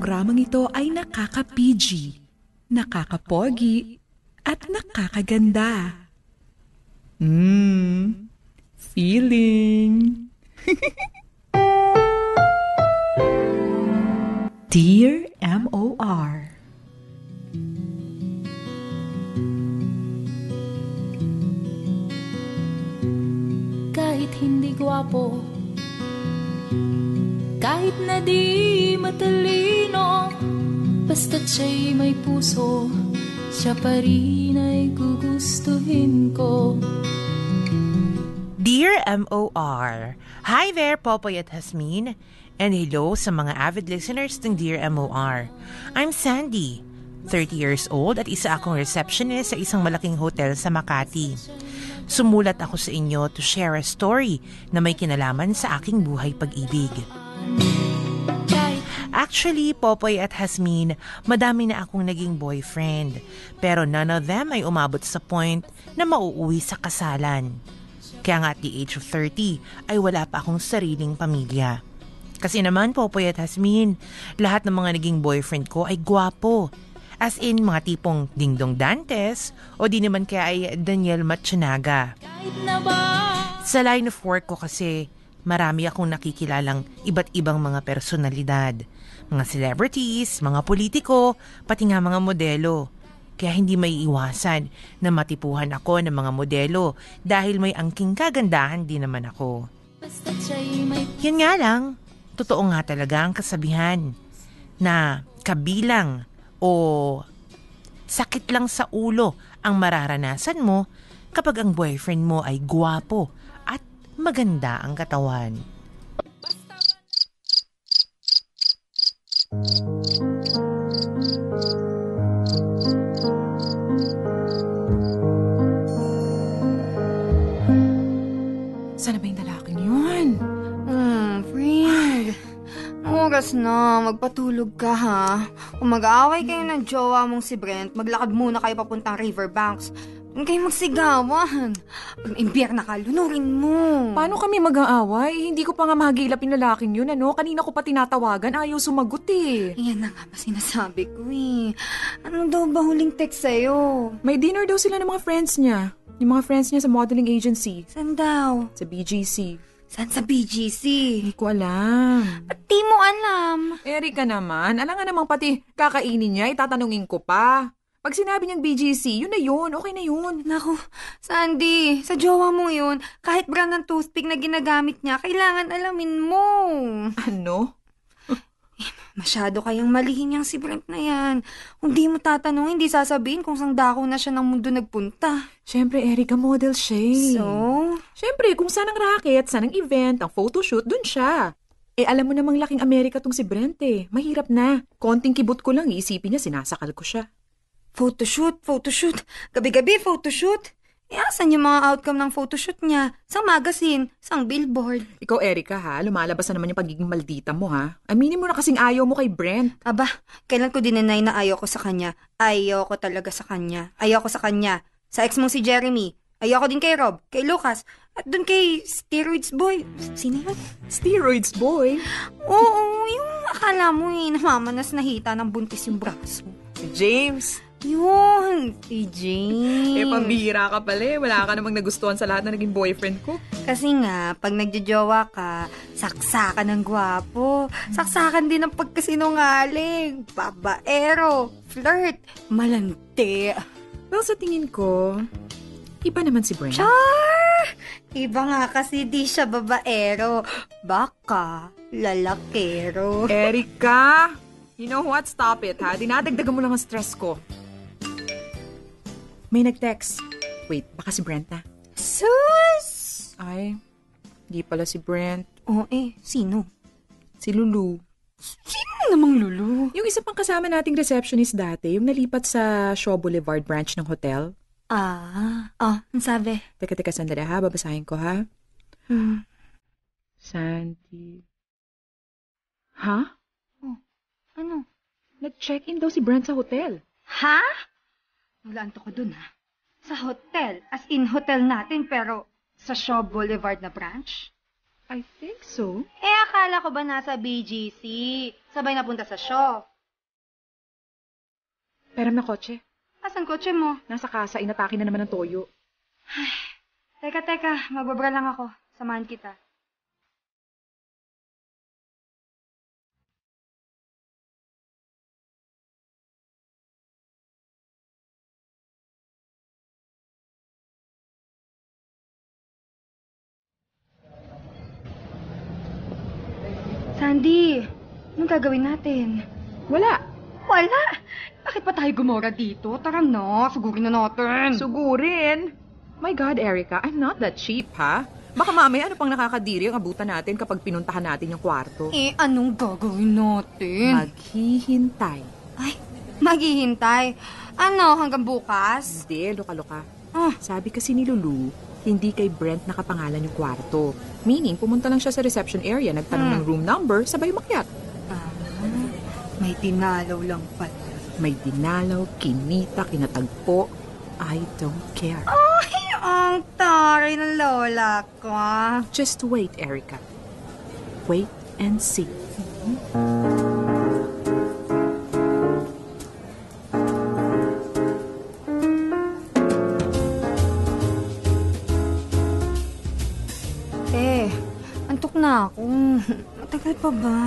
programang ito ay nakaka-PG, nakaka-pogi, at nakakaganda. Mmm, feeling. Dear M.O.R. Kahit hindi gwapo Kahit na di matalino Basta't siya'y may puso Siya pa rin ay gugustuhin ko Dear MOR, Hi there, Popoy at Hasmin, and hello sa mga avid listeners ng Dear MOR. I'm Sandy, 30 years old at isa akong receptionist sa isang malaking hotel sa Makati. Sumulat ako sa inyo to share a story na may kinalaman sa aking buhay pag-ibig. Actually, Popoy at Hasmin, madami na akong naging boyfriend. Pero none of them ay umabot sa point na mauuwi sa kasalan. Kaya nga at the age of 30 ay wala pa akong sariling pamilya. Kasi naman, Popoy at Hasmin, lahat ng mga naging boyfriend ko ay gwapo. As in, mga tipong Dingdong Dantes o di naman kaya ay Daniel Matsunaga. Sa line of work ko kasi, marami akong nakikilalang iba't ibang mga personalidad. Mga celebrities, mga politiko, pati nga mga modelo. Kaya hindi may iwasan na matipuhan ako ng mga modelo dahil may angking kagandahan din naman ako. Yan nga lang, totoo nga talaga ang kasabihan na kabilang o sakit lang sa ulo ang mararanasan mo kapag ang boyfriend mo ay guwapo at maganda ang katawan. Sana ba yung lalaking yun? Hmm, friend. Oras na, magpatulog ka ha. Kung mag-aaway kayo ng jowa mong si Brent, maglakad muna kayo papuntang Riverbanks. Doon kayo magsigawan. Pag imbiyer na ka, lunurin mo. Paano kami mag-aaway? Hindi ko pa nga mahagilap yung lalaking yun, ano? Kanina ko pa tinatawagan, ayaw sumagot eh. Yan na nga ba sinasabi ko eh. Ano daw ba huling text sa'yo? May dinner daw sila ng mga friends niya. Yung mga friends niya sa modeling agency. Saan daw? Sa BGC. Saan sa BGC? Hindi ko alam. Ba't di mo alam? Erika naman, alam nga namang pati kakainin niya, itatanungin ko pa. Pag sinabi niyang BGC, yun na yun, okay na yun. Naku, Sandy, sa jowa mo yun, kahit brand ng toothpick na ginagamit niya, kailangan alamin mo. Ano? Masyado kayang malihin niyang si Brent na yan. Kung di mo tatanong, hindi sasabihin kung sang dako na siya ng mundo nagpunta. Siyempre, Erika, model siya eh. So, Siyempre, kung saan ang racket, saan ang event, ang photoshoot, dun siya. Eh, alam mo namang laking Amerika tong si Brent eh. Mahirap na. Konting kibot ko lang, iisipin niya, sinasakal ko siya. Photoshoot, photoshoot. Gabi-gabi, photoshoot. E asan yung mga outcome ng photoshoot niya? Sang magazine, sang billboard. Ikaw, Erika, ha? Lumalabas na naman yung pagiging maldita mo, ha? Aminin mo na kasing ayaw mo kay Brent. Aba, kailan ko dinenay na ayaw ko sa kanya? Ayaw ko talaga sa kanya. Ayaw ko sa kanya. Sa ex mong si Jeremy. Ayaw ko din kay Rob, kay Lucas, at dun kay Steroids Boy. Sino yun? Steroids, boy. Oo, yung akala mo eh, namamanas na hita ng buntis yung braso. James. Yun, si James. Eh, pambihira ka pala eh. Wala ka namang nagustuhan sa lahat na naging boyfriend ko. Kasi nga, pag nagjojowa ka, saksakan ng gwapo. Saksakan din ng pagkasinungaling. Babaero. Flirt. Malante. Well, sa tingin ko, iba naman si Brent. Char! Iba nga kasi di siya babaero. Baka lalakero. Erika! You know what? Stop it, ha? Dinadagdagan mo lang ang stress ko. May nag-text. Wait, baka si Brent na. Sus! Ay, di pala si Brent. Oo eh, sino? Si Lulu. Sino namang lulu? Yung isa pang kasama nating receptionist dati, yung nalipat sa Shaw Boulevard branch ng hotel. Ah, ah, ang sabi. Teka, teka, sandali ha. Babasahin ko ha. Hmm. Sandy. Ha? Ano? Nag-check-in daw si Brent sa hotel. Ha? Walaan to ko dun, ha? Sa hotel. As in hotel natin, pero sa Shaw Boulevard na branch? I think so. Eh, akala ko ba nasa BGC? Sabay na punta sa show. Pero na kotse. Asan kotse mo? Nasa kasa, inatake na naman ng toyo. Teka, teka. Magbabra lang ako. Samahan kita. Sandy, anong gagawin natin? Wala. Wala! Bakit pa tayo gumora dito? Tara na, sugurin na natin. Sugurin. My God, Erica, I'm not that cheap, ha? Baka mamaya ano pang nakakadiri ang abutan natin kapag pinuntahan natin yung kwarto. eh, anong gagawin natin? Maghihintay. Ay, maghihintay. Ano, hanggang bukas? Hindi, luka-luka. Ah, Sabi kasi ni Lulu, hindi kay Brent nakapangalan yung kwarto. Meaning, pumunta lang siya sa reception area, nagtanong Hmm. ng room number, sabay umakyat. ah, may tinalaw lang pala. May dinalaw, kinita, kinatagpo. I don't care. Ay, ang taray ng lola ko. ah. Just wait, Erica. Wait and see. Eh, na ako. Matagal pa ba?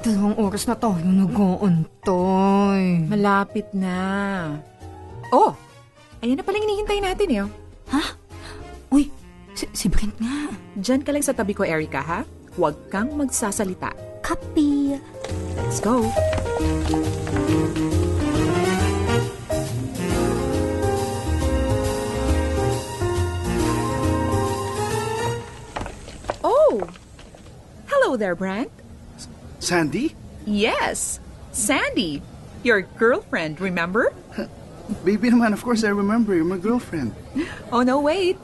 Dalawang oras na tayo nag-aantay. Malapit na. Oh! Ayan na palang hinihintay natin eh. oh. Uy, si, si Brent nga. Diyan ka lang sa tabi ko, Erica, ha? Huwag kang magsasalita. Kapi. Let's go. Oh! Hello there, Brent. Sandy? Yes, Sandy. Your girlfriend, remember? Baby naman, of course I remember. You're my girlfriend. Oh, no, wait.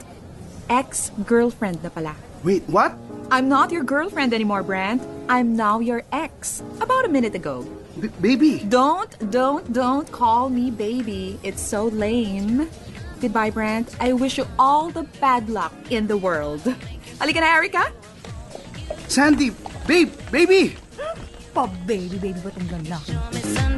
Ex-girlfriend na pala. Wait, what? I'm not your girlfriend anymore, Brent. I'm now your ex. About a minute ago. B- baby! Don't, don't, don't call me baby. It's so lame. Goodbye, Brent. I wish you all the bad luck in the world. Halika na, Erica. Sandy! Babe! Baby! Pa, baby, baby, ba't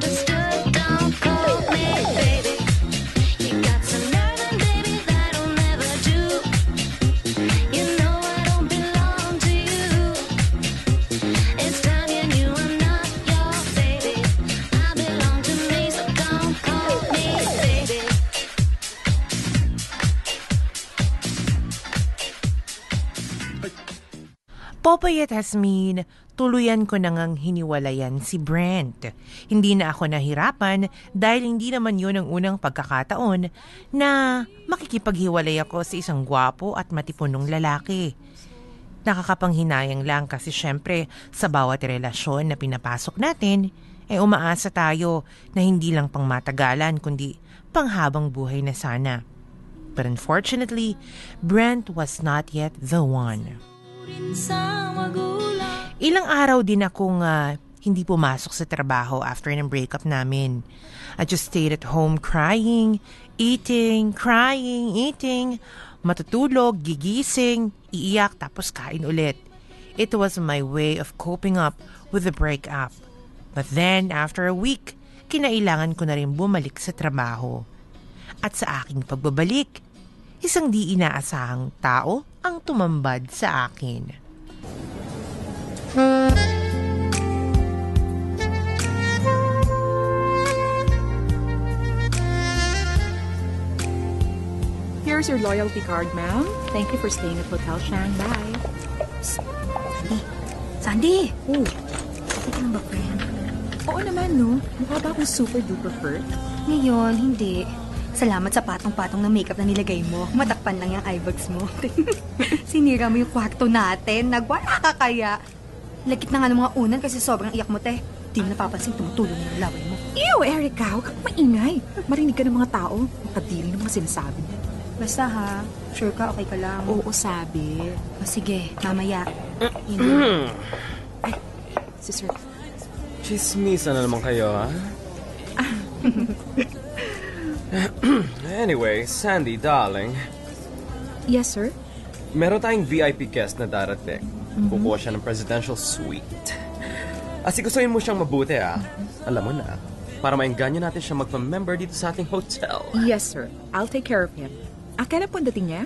Popoy at Hasmin, tuluyan ko na ngang hiniwalayan si Brent. Hindi na ako nahirapan dahil hindi naman yun ang unang pagkakataon na makikipaghiwalay ako sa isang gwapo at matipunong lalaki. Nakakapanghinayang lang kasi syempre sa bawat relasyon na pinapasok natin, eh umaasa tayo na hindi lang pang matagalan kundi panghabang buhay na sana. But unfortunately, Brent was not yet the one. Ilang araw din akong ah, hindi pumasok sa trabaho after ng breakup namin. I just stayed at home crying, eating, crying, eating, matutulog, gigising, iiyak tapos kain ulit. It was my way of coping up with the breakup. But then, after a week, kinailangan ko na rin bumalik sa trabaho. At sa aking pagbabalik, isang di inaasahang tao ang tumambad sa akin. Here's your loyalty card, ma'am. Thank you for staying at Hotel Shanghai. Sandy! Oh, Hindi ka lang ba, friend? oo naman, no? Mukha ba akong super duper hurt? Ngayon, hindi. Salamat sa patong-patong na makeup na nilagay mo. Matakpan lang yung eye bags mo. Sinira mo yung kwarto natin. Nagwala ka kaya. Lagit na nga ng mga unan kasi sobrang iyak mo, te. Di mo napapansin tumutulong yung laway mo. Ew, Erica, huwag kang maingay. Marinig ka ng mga tao. Makadiri ng mga sinasabi mo. Basta ha, sure ka, okay ka lang. Oo, sabi. O sige, mamaya. Hindi. Si Sir. Chismisa na naman kayo, ha? anyway, Sandy, darling, Yes, sir? meron tayong VIP guest na darating. Kukuha siya ng presidential suite. Asigusuhin mo siyang mabuti ah. Alam mo na, para maengganyo natin siya magpa-member dito sa ating hotel. Yes, sir. I'll take care of him. Ah, kailan po dating niya?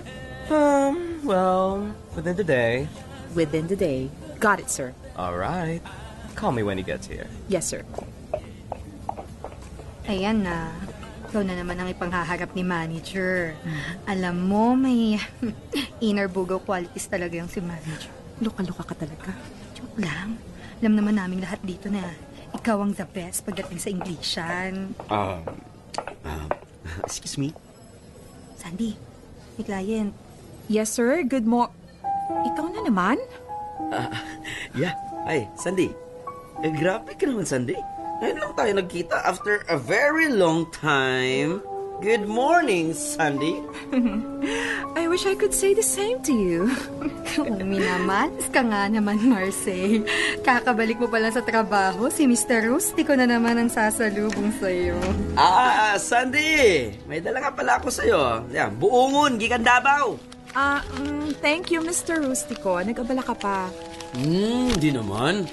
Um, well, within the day. Within the day. Got it, sir. Alright. Call me when he gets here. Yes, sir. Ayan na. Ikaw na naman ang ipanghaharap ni manager. Alam mo, may inner bugaw qualities talaga yung si manager. Luka-luka ka talaga. Joke lang. Alam naman namin lahat dito na ikaw ang the best pagdating sa Englishan. Um, um, excuse me? Sandy, may client. Yes, sir. Good mo... Ikaw na naman? Yeah. Ay, Sandy. Eh, grabe ka naman, Sandy. Ngayon lang tayo nagkita after a very long time. Good morning, Sandy. I wish I could say the same to you. Umi naman, ka nga naman, Marseille. Kakabalik mo pa lang sa trabaho, si Mr. Rusty ko na naman ang sasalubong sa'yo. Ah, Sandy! May dala nga pala ako sa'yo. Yan, buungon, gikan Davao. Ah, mm, thank you, Mr. Rustico. Nag-abala ka pa. Hmm, di naman.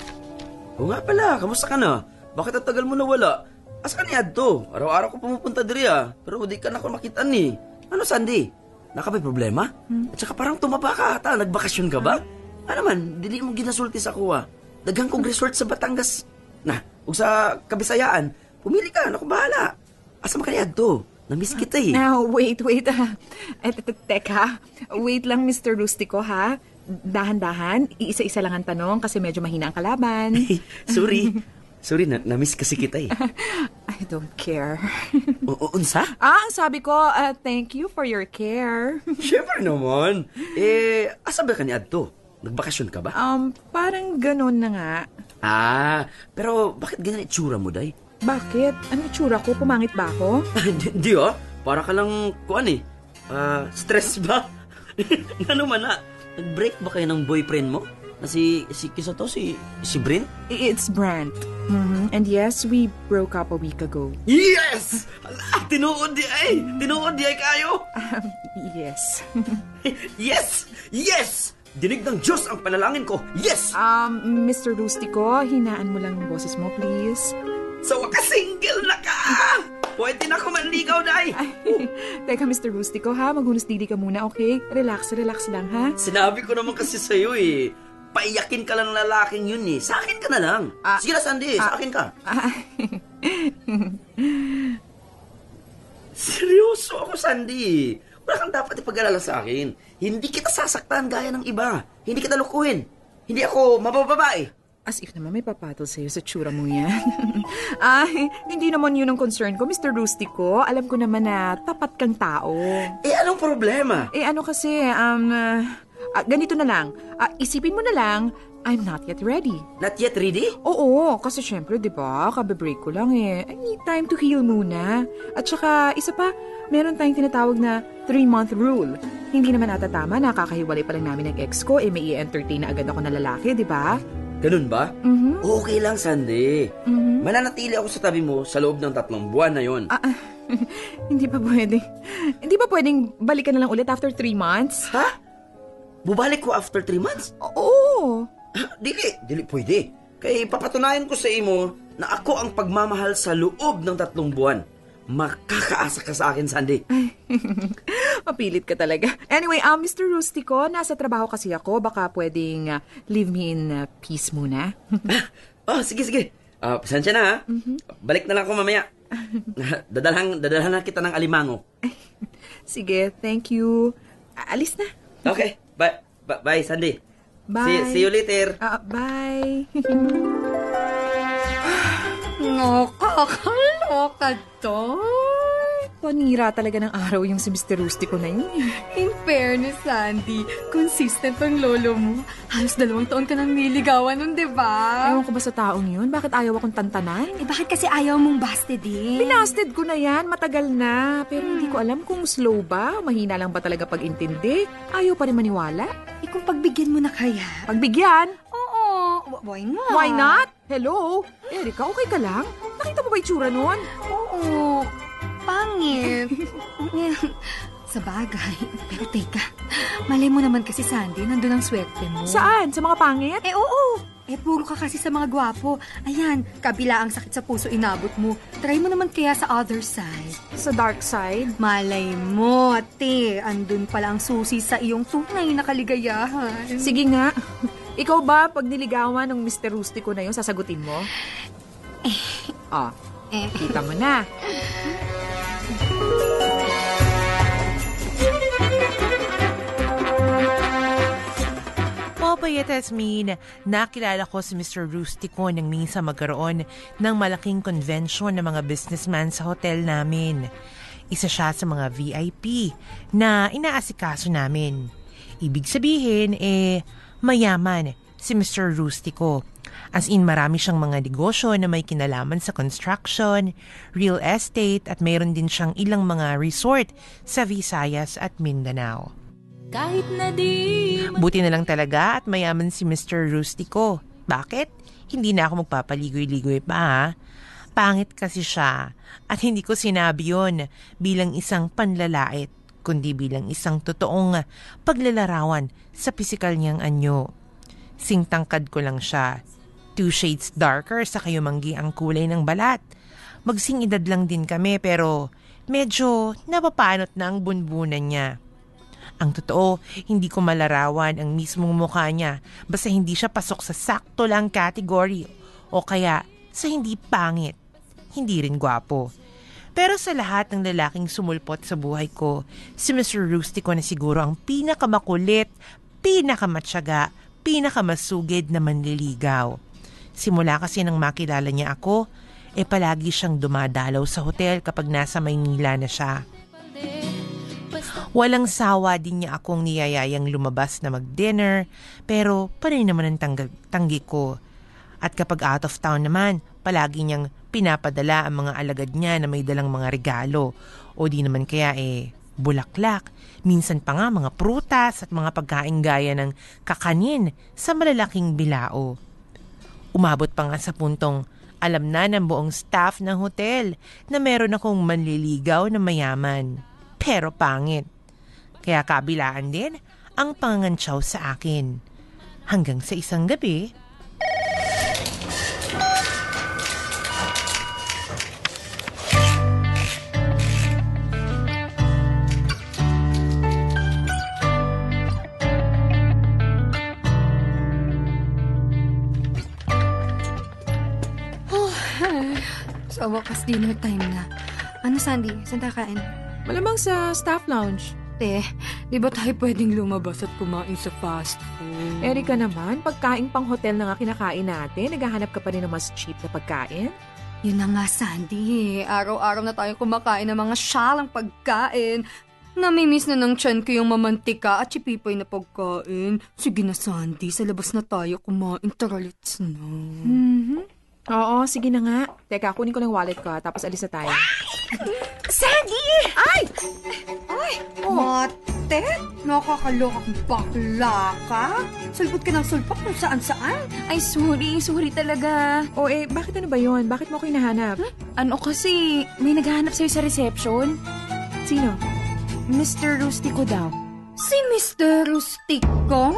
O nga pala, kamusta ka na? Bakit ang tagal mo nawala? Asa ka ni Adto? Araw-araw ko pumupunta diri ah. Pero di ka na ako makita ni. Ano, Sandy? Naka may problema? At saka parang tumaba ka ata. Nagbakasyon ka ba? Ano man, dili mo ginasulti sa kuha. Daghang kong resort sa Batangas. Na, ug sa Kabisayaan. Pumili ka, naku bahala. Asa man ka ni Adto? Namiss kita eh. Now, wait, wait. ah. Te- te- Teka, wait lang, Mr. Rustico, ha? Dahan-dahan, iisa-isa lang ang tanong kasi medyo mahina ang kalaban. Sorry. Sorry, na namiss kasi kita eh. I don't care. O, unsa? ah, ang sabi ko, ah, thank you for your care. Siyempre naman. Eh, asa ba ka ni Adto? Nagbakasyon ka ba? um, parang ganun na nga. Ah, pero bakit ganyan itsura mo, Day? Bakit? Ano itsura ko? Pumangit ba ako? Di, di ah. Para ka lang, kuan eh. Ah, stress ba? ano man na? Nag-break ba kayo ng boyfriend mo? Na si, si, kisa to, si, si Brent? It's Brent. Mhm. And yes, we broke up a week ago. Yes! Ala, tinuod di ay! Tinuod di ay kayo! Um, yes. yes! Yes! Dinig ng Diyos ang panalangin ko. Yes! um, Mr. Rustico, hinaan mo lang yung boses mo, please. Sa wakas single na ka! Pwede na ako manligaw, Day! Teka, Mr. Rustico, ha? Maghunos dili ka muna, okay? Relax, relax lang, ha? Sinabi ko naman kasi sa'yo eh. Paiyakin ka lang ng lalaking yun eh. Sa akin ka na lang. Ah. Sige na, Sandy. Sa akin ka. Ah, Seryoso ako, Sandy. Wala kang dapat ipag-alala sa akin. Hindi kita sasaktan gaya ng iba. Hindi kita lukuhin. Hindi ako mabababae. as if naman may papatol sa'yo sa tsura mo yan. Ay, hindi naman yun ang concern ko, Mr. Rustico. Alam ko naman na tapat kang tao. Eh, anong problema? Eh, ano kasi, um, ah, ah, ganito na lang. Ah, isipin mo na lang, I'm not yet ready. Not yet ready? Oo, kasi syempre, di ba, kabe-break ko lang eh. I need time to heal muna. At saka, isa pa, meron tayong tinatawag na three-month rule. Hindi naman ata tama na kakahiwalay pa lang namin ng ex ko, eh may i-entertain na agad ako na lalaki, di ba? Ganun ba? Mhm. Okay lang, Sandy. Mhm. Mananatili ako sa tabi mo sa loob ng tatlong buwan na yon. Ah, ah, hindi pa pwedeng, hindi ba pwedeng balikan na lang ulit after three months? Ha? Bubalik ko after three months? Oo. dili, dili pwede. Kay papatunayan ko sa imo na ako ang pagmamahal sa loob ng tatlong buwan. Makakaasa ka sa akin, Sandy. Mapilit ka talaga. Anyway, um, Mr. Rustico, nasa trabaho kasi ako. Baka pwedeng uh, leave me in uh, peace muna. oh, sige, sige. Ah, pasensya na, ha? Balik na lang ako mamaya. dadalhan, dadalhan na kita ng alimango. Sige, thank you. Alis na. Okay, bye. Bye, bye Sandy. Bye. See, see you later. Ah, bye. Nakakaloka to. Panira talaga ng araw yung si Mr. Rustico na yun. In fairness, Sandy, consistent ang lolo mo. Halos dalawang taon ka nang niligawan nun, di ba? Ewan ko ba sa taong yun? Bakit ayaw akong tantanan? Eh, bakit kasi ayaw mong busted eh? Binasted ko na yan, matagal na. Pero hindi ko alam kung slow ba, mahina lang ba talaga pag-intindi. Ayaw pa rin maniwala. Eh, kung pagbigyan mo na kaya? Pagbigyan? Oo, why not? Why not? Hello? Erika, okay ka lang? Nakita mo ba itsura nun? Oo, pangit. Sa bagay. Pero teka, malay mo naman kasi Sandy, nandun ang swerte mo. Saan? Sa mga pangit? Eh, oo. Eh, puro ka kasi sa mga gwapo. Ayan, kabila ang sakit sa puso inabot mo. Try mo naman kaya sa other side. Sa dark side? Malay mo, te. Andun pala ang susi sa iyong tunay na kaligayahan. Sige nga. Ikaw ba, pag niligawan ng Mr. Rustico na yun, sasagutin mo? Eh. Oh, Eh. kita mo na. At Asmin, nakilala ko si Mr. Rustico nang minsan magkaroon ng malaking convention ng mga businessman sa hotel namin. Isa siya sa mga VIP na inaasikaso namin. Ibig sabihin, eh, mayaman si Mr. Rustico. As in, marami siyang mga negosyo na may kinalaman sa construction, real estate at mayroon din siyang ilang mga resort sa Visayas at Mindanao. Kahit na di Buti na lang talaga at mayaman si Mr. Rustico. Bakit? Hindi na ako magpapaligoy-ligoy pa ha. Pangit kasi siya. At hindi ko sinabi yon bilang isang panlalait, kundi bilang isang totoong paglalarawan sa pisikal niyang anyo. Singtangkad ko lang siya. Two shades darker sa kayumanggi ang kulay ng balat. Magsing edad lang din kami pero medyo napapanot na ang bunbunan niya. Ang totoo, hindi ko malarawan ang mismong mukha niya basta hindi siya pasok sa sakto lang category o kaya sa hindi pangit, hindi rin gwapo. Pero sa lahat ng lalaking sumulpot sa buhay ko, si Mr. Rustico na siguro ang pinakamakulit, pinakamatyaga, pinakamasugid na manliligaw. Simula kasi nang makilala niya ako, eh palagi siyang dumadalaw sa hotel kapag nasa Maynila na siya. Walang sawa din niya akong niyayayang lumabas na mag-dinner, pero panay naman ang tangg- tanggi ko. At kapag out of town naman, palagi niyang pinapadala ang mga alagad niya na may dalang mga regalo. O di naman kaya eh, bulaklak. Minsan pa nga mga prutas at mga pagkain gaya ng kakanin sa malalaking bilao. Umabot pa nga sa puntong alam na ng buong staff ng hotel na meron akong manliligaw na mayaman. Pero pangit. Kaya kabilaan din ang pangangantsaw sa akin. Hanggang sa isang gabi, Sa wakas dinner time na. Ano, Sandy? Saan tayo kain? Malamang sa staff lounge. Te, di ba tayo pwedeng lumabas at kumain sa fast food? Erika naman, pagkain pang hotel na nga kinakain natin, naghahanap ka pa rin ng mas cheap na pagkain? Yun na nga, Sandy. Araw-araw na tayong kumakain ng mga syalang pagkain. Namimiss na ng tiyan ko yung mamantika at chipipay na pagkain. Sige na, Sandy. Sa labas na tayo kumain. Tara, let's na. Oo, sige na nga. Teka, kunin ko ng wallet ko, ha, tapos alis na tayo. Sandy! Ay! Ay! Mate? Nakakalokang bakla ka? Sulpot ka ng sulpot kung saan-saan. Ay, sorry. Sorry talaga. O eh, bakit ano ba yun? Bakit mo ako hinahanap? Ano kasi, may naghahanap sa'yo sa reception. Sino? Mr. Rustico daw. Si Mr. Rustico?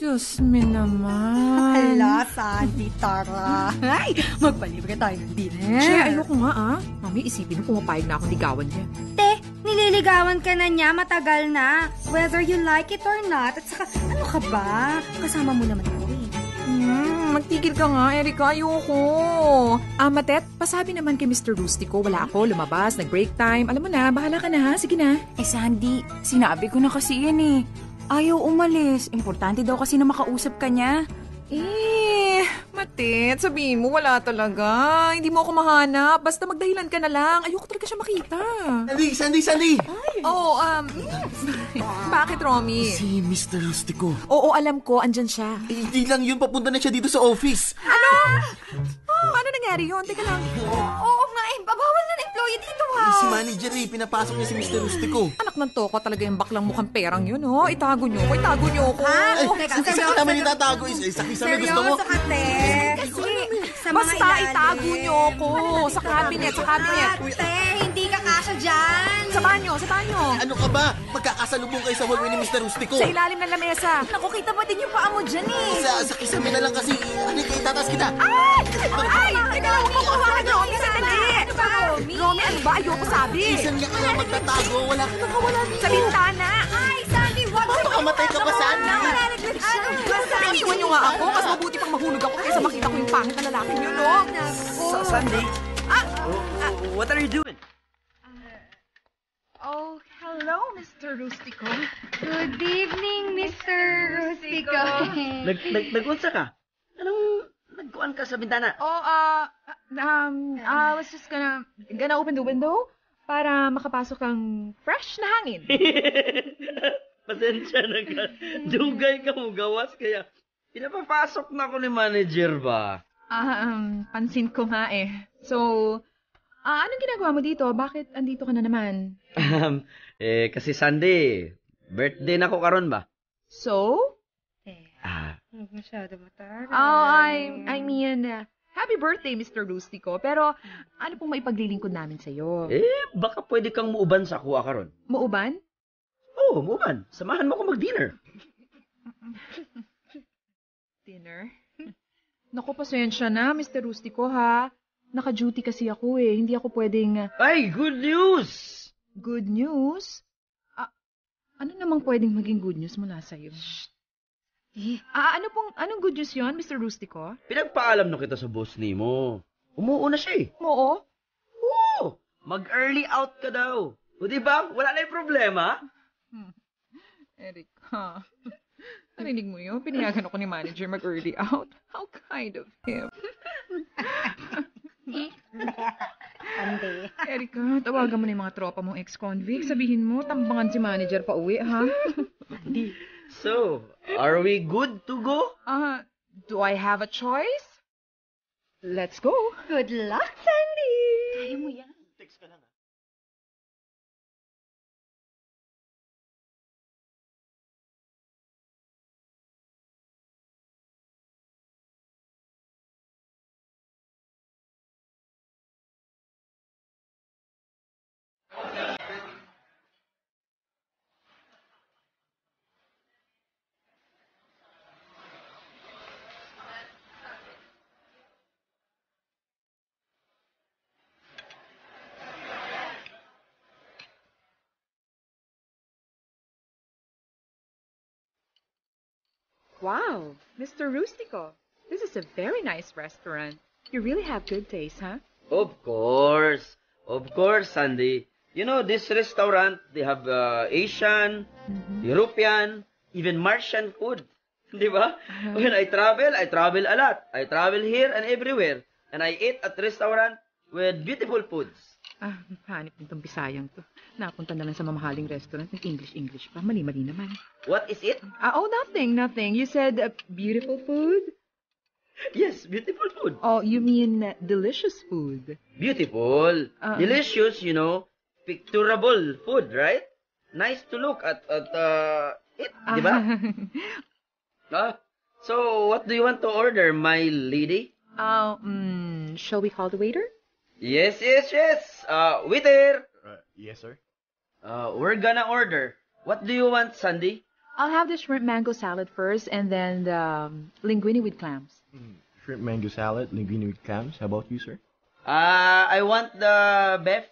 Diyos me naman. Hala, Sandy, tara. Ay, magpalibre tayo ng dinner. Che, ayoko nga ah. Mami, isipin mo pumapayag na akong ligawan niya. Te, nililigawan ka na niya matagal na. Whether you like it or not. At saka, ano ka ba? Kasama mo naman ako eh. Hmm, magtigil ka nga, Erika. Ayoko. Ah, Matet, pasabi naman kay Mr. Rustico. Wala ako, lumabas, nag-break time. Alam mo na, bahala ka na ha. Sige na. Eh, Sandy, sinabi ko na kasi yan eh. Ayaw umalis. Importante daw kasi na makausap ka niya. Eh, Matet, sabihin mo wala talaga. Hindi mo ako mahanap. Basta magdahilan ka na lang. Ayoko talaga siya makita. Sandy, Sandy, Sandy! Oo, um... Bakit, Romy? Si Mr. Rustico. Oo, alam ko, andyan siya. Eh, hindi lang yun, papunta na siya dito sa office. Paano nangyari yun? Teka lang. Oo nga eh, babawal na na employee dito ha. Si manager eh, pinapasok niya si Mr. Rustico. Anak ng toko talaga yung baklang mukhang perang yun, oh. Itago nyo ko, itago nyo ko. Ay, Teka, sa seryoso naman na- itatago. Is, eh, sa kisame gusto mo. Seryoso ka, te. Kasi, sa mga Basta ilalim. itago nyo ko. Sa cabinet, sa cabinet. Ate, hindi ka kasha siya dyan. Sa banyo, sa banyo. Ano ka ba? Magkakasalubong kayo sa hallway ni Mr. Rustico. Sa ilalim ng lamesa. Naku, kita pa din yung paa mo dyan eh. Sa, sa kisame na lang kasi. Ano kayo, tatas kita. Ay! Ay! Teka lang, kukuha ka, Romy, sandali! Ano ba, Romy? Romy, ano ba? Ayoko sabi. Isan niya ka lang magtatago. Wala ka nakawala dito. Sa bintana. Ay, makamatay ka. Ano ba, Sandy? Iniwan niyo nga ako. Mas mabuti pang mahulog ako kaysa makita ko yung pangit na lalaki niyo, no? Sa Sandy? Ah! Oh, oh, what are you doing? Oh, hello, Mr. Rustico. Good evening, Mr. Rustico. Nag, nag, nagunsa ka? Anong nagkuhan ka sa bintana? Oh, uh, um, I was just gonna, gonna open the window para makapasok ang fresh na hangin. Pasensya na ka. Dugay ka mo gawas kaya pinapapasok na ako ni manager ba? Ah, um, pansin ko nga eh. So, ah, anong ginagawa mo dito? Bakit andito ka na naman? Um, eh, kasi Sunday, birthday na ko karon ba? So? Ah, Huwag masyado mataray. Oh, I, I mean, uh, happy birthday, Mr. Rustico. Pero, ano pong maipaglilingkod namin sa'yo? eh, baka pwede kang muuban sa kuha karon. Muuban? Oo, oh, muuban. Samahan mo ako mag-dinner. Dinner? Naku, pasensya na, Mr. Rustico, ha? Naka-duty kasi ako eh. Hindi ako pwedeng... uh, Ay, good news! Good news? Ah, ano namang pwedeng maging good news mula sa'yo? Ah, ano pong, anong good news yon, Mr. Rustico? Pinagpaalam na kita sa boss ni mo. Umuuna siya eh. Oo? Oo! Mag-early out ka daw. O di ba? Wala na yung problema. Erika, narinig mo yun? Pinayagan ako ni manager mag-early out. How kind of him. Erika, tawagan mo na yung mga tropa mong ex-convict. Sabihin mo, tambangan si manager pa uwi, ha? So, are we good to go? Ah, do I have a choice? Let's go. Good luck, Sandy. Kaya mo yan. Wow, Mr. Rustico. This is a very nice restaurant. You really have good taste, huh? Of course. Of course, Sandy. You know, this restaurant, they have uh, Asian, European, even Martian food. Di ba? When I travel, I travel a lot. I travel here and everywhere. And I eat at restaurant with beautiful foods. Ah, hanip nitong Bisayang to. Napunta na lang sa mamahaling restaurant ng English-English pa. Mali-mali naman. What is it? Ah, oh, nothing, nothing. You said uh, beautiful food? Yes, beautiful food. Oh, you mean uh, delicious food? Beautiful. Uh, Delicious, you know. Picturable food, right? Nice to look at, at uh, it, di ba? Ah, so, what do you want to order, my lady? Oh, mm, shall we call the waiter? Yes, yes, yes. Uh, waiter. Uh, yes, sir. Uh, we're gonna order. What do you want, Sandy? I'll have the shrimp mango salad first and then the um, linguine with clams. Shrimp mango salad, linguine with clams. How about you, sir? Uh, I want the beef.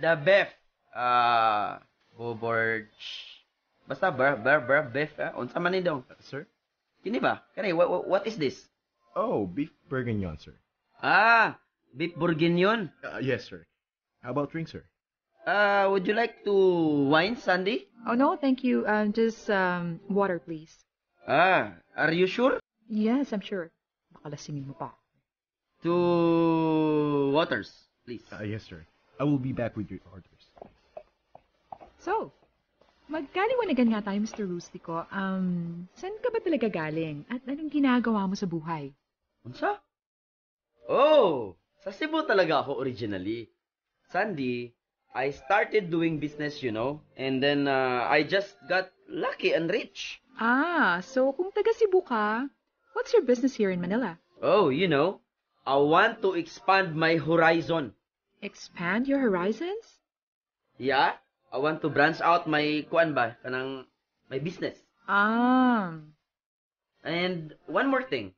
The beef. Uh, boborj. Basta bar bar bar beef. Eh? Unsa man ni dong? Uh, sir? Kini ba? Kani, what, what, what is this? Oh, beef bourguignon, sir. Ah, beef bourguignon. Uh, yes, sir. How about drink, sir? Uh, would you like to wine, Sandy? Oh, no, thank you. Um, just um, water, please. Ah, are you sure? Yes, I'm sure. Baka lasingin mo pa. Two waters, please. Uh, yes, sir. I will be back with your orders. So, magkaliwanagan nga tayo, Mr. Rustico. Um, saan ka ba talaga galing? At anong ginagawa mo sa buhay? Unsa? Oh, sa Cebu talaga ako originally. Sandy, I started doing business, you know, and then uh, I just got lucky and rich. Ah, so kung taga Cebu ka, what's your business here in Manila? Oh, you know, I want to expand my horizon. Expand your horizons? Yeah, I want to branch out my kuan ba kanang my business. Ah. And one more thing.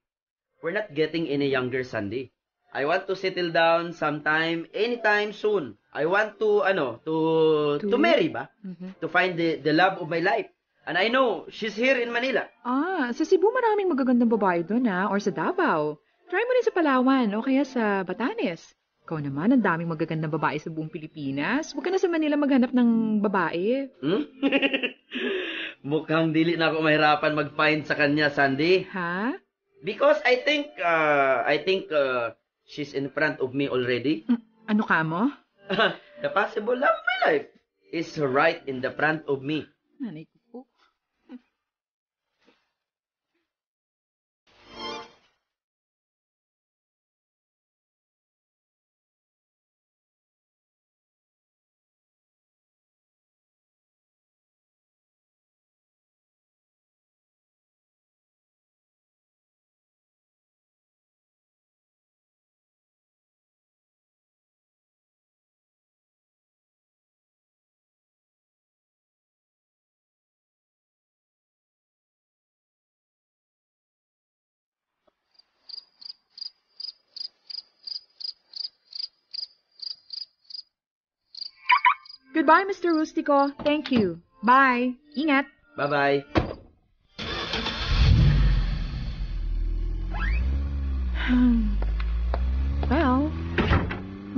We're not getting any younger, Sandy. I want to settle down sometime, anytime soon. I want to, ano, to, to, To? marry ba? Mhm. To find the, the love of my life. And I know, she's here in Manila. Ah, sa Cebu maraming magagandang babae doon ah, or sa Davao. Try mo rin sa Palawan o kaya sa Batanes. Ikaw naman, ang daming magagandang babae sa buong Pilipinas. Huwag ka na sa Manila maghanap ng babae. Hmm? Mukhang dili na ako mahirapan mag-find sa kanya, Sandy. Ha? Because I think, uh, I think, uh, she's in front of me already. Ano ka mo? the possible love of my life is right in the front of me. Nanay Goodbye, Mr. Rustico. Thank you. Bye. Ingat. Bye-bye. well,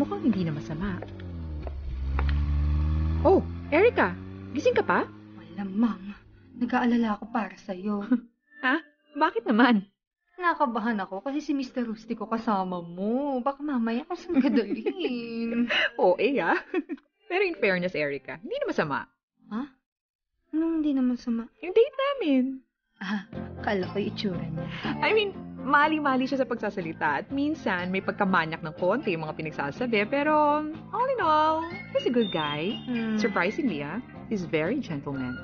mukhang hindi na masama. Oh, Erica. Gising ka pa? Malamang. Nag-aalala ako para sa'yo. Ha? Bakit naman? Nakabahan ako kasi si Mr. Rustico kasama mo. Baka mamaya kasi magadalhin. Oo, eh ah. Pero in fairness, Erica, hindi na masama. ha? Anong hindi naman sama? Yung date namin. Ah, kala ko yung itsura niya. I mean, mali-mali siya sa pagsasalita at minsan may pagkamanyak ng konti yung mga pinagsasabi pero all in all, he's a good guy. Hmm. Surprisingly ah, he's very gentleman.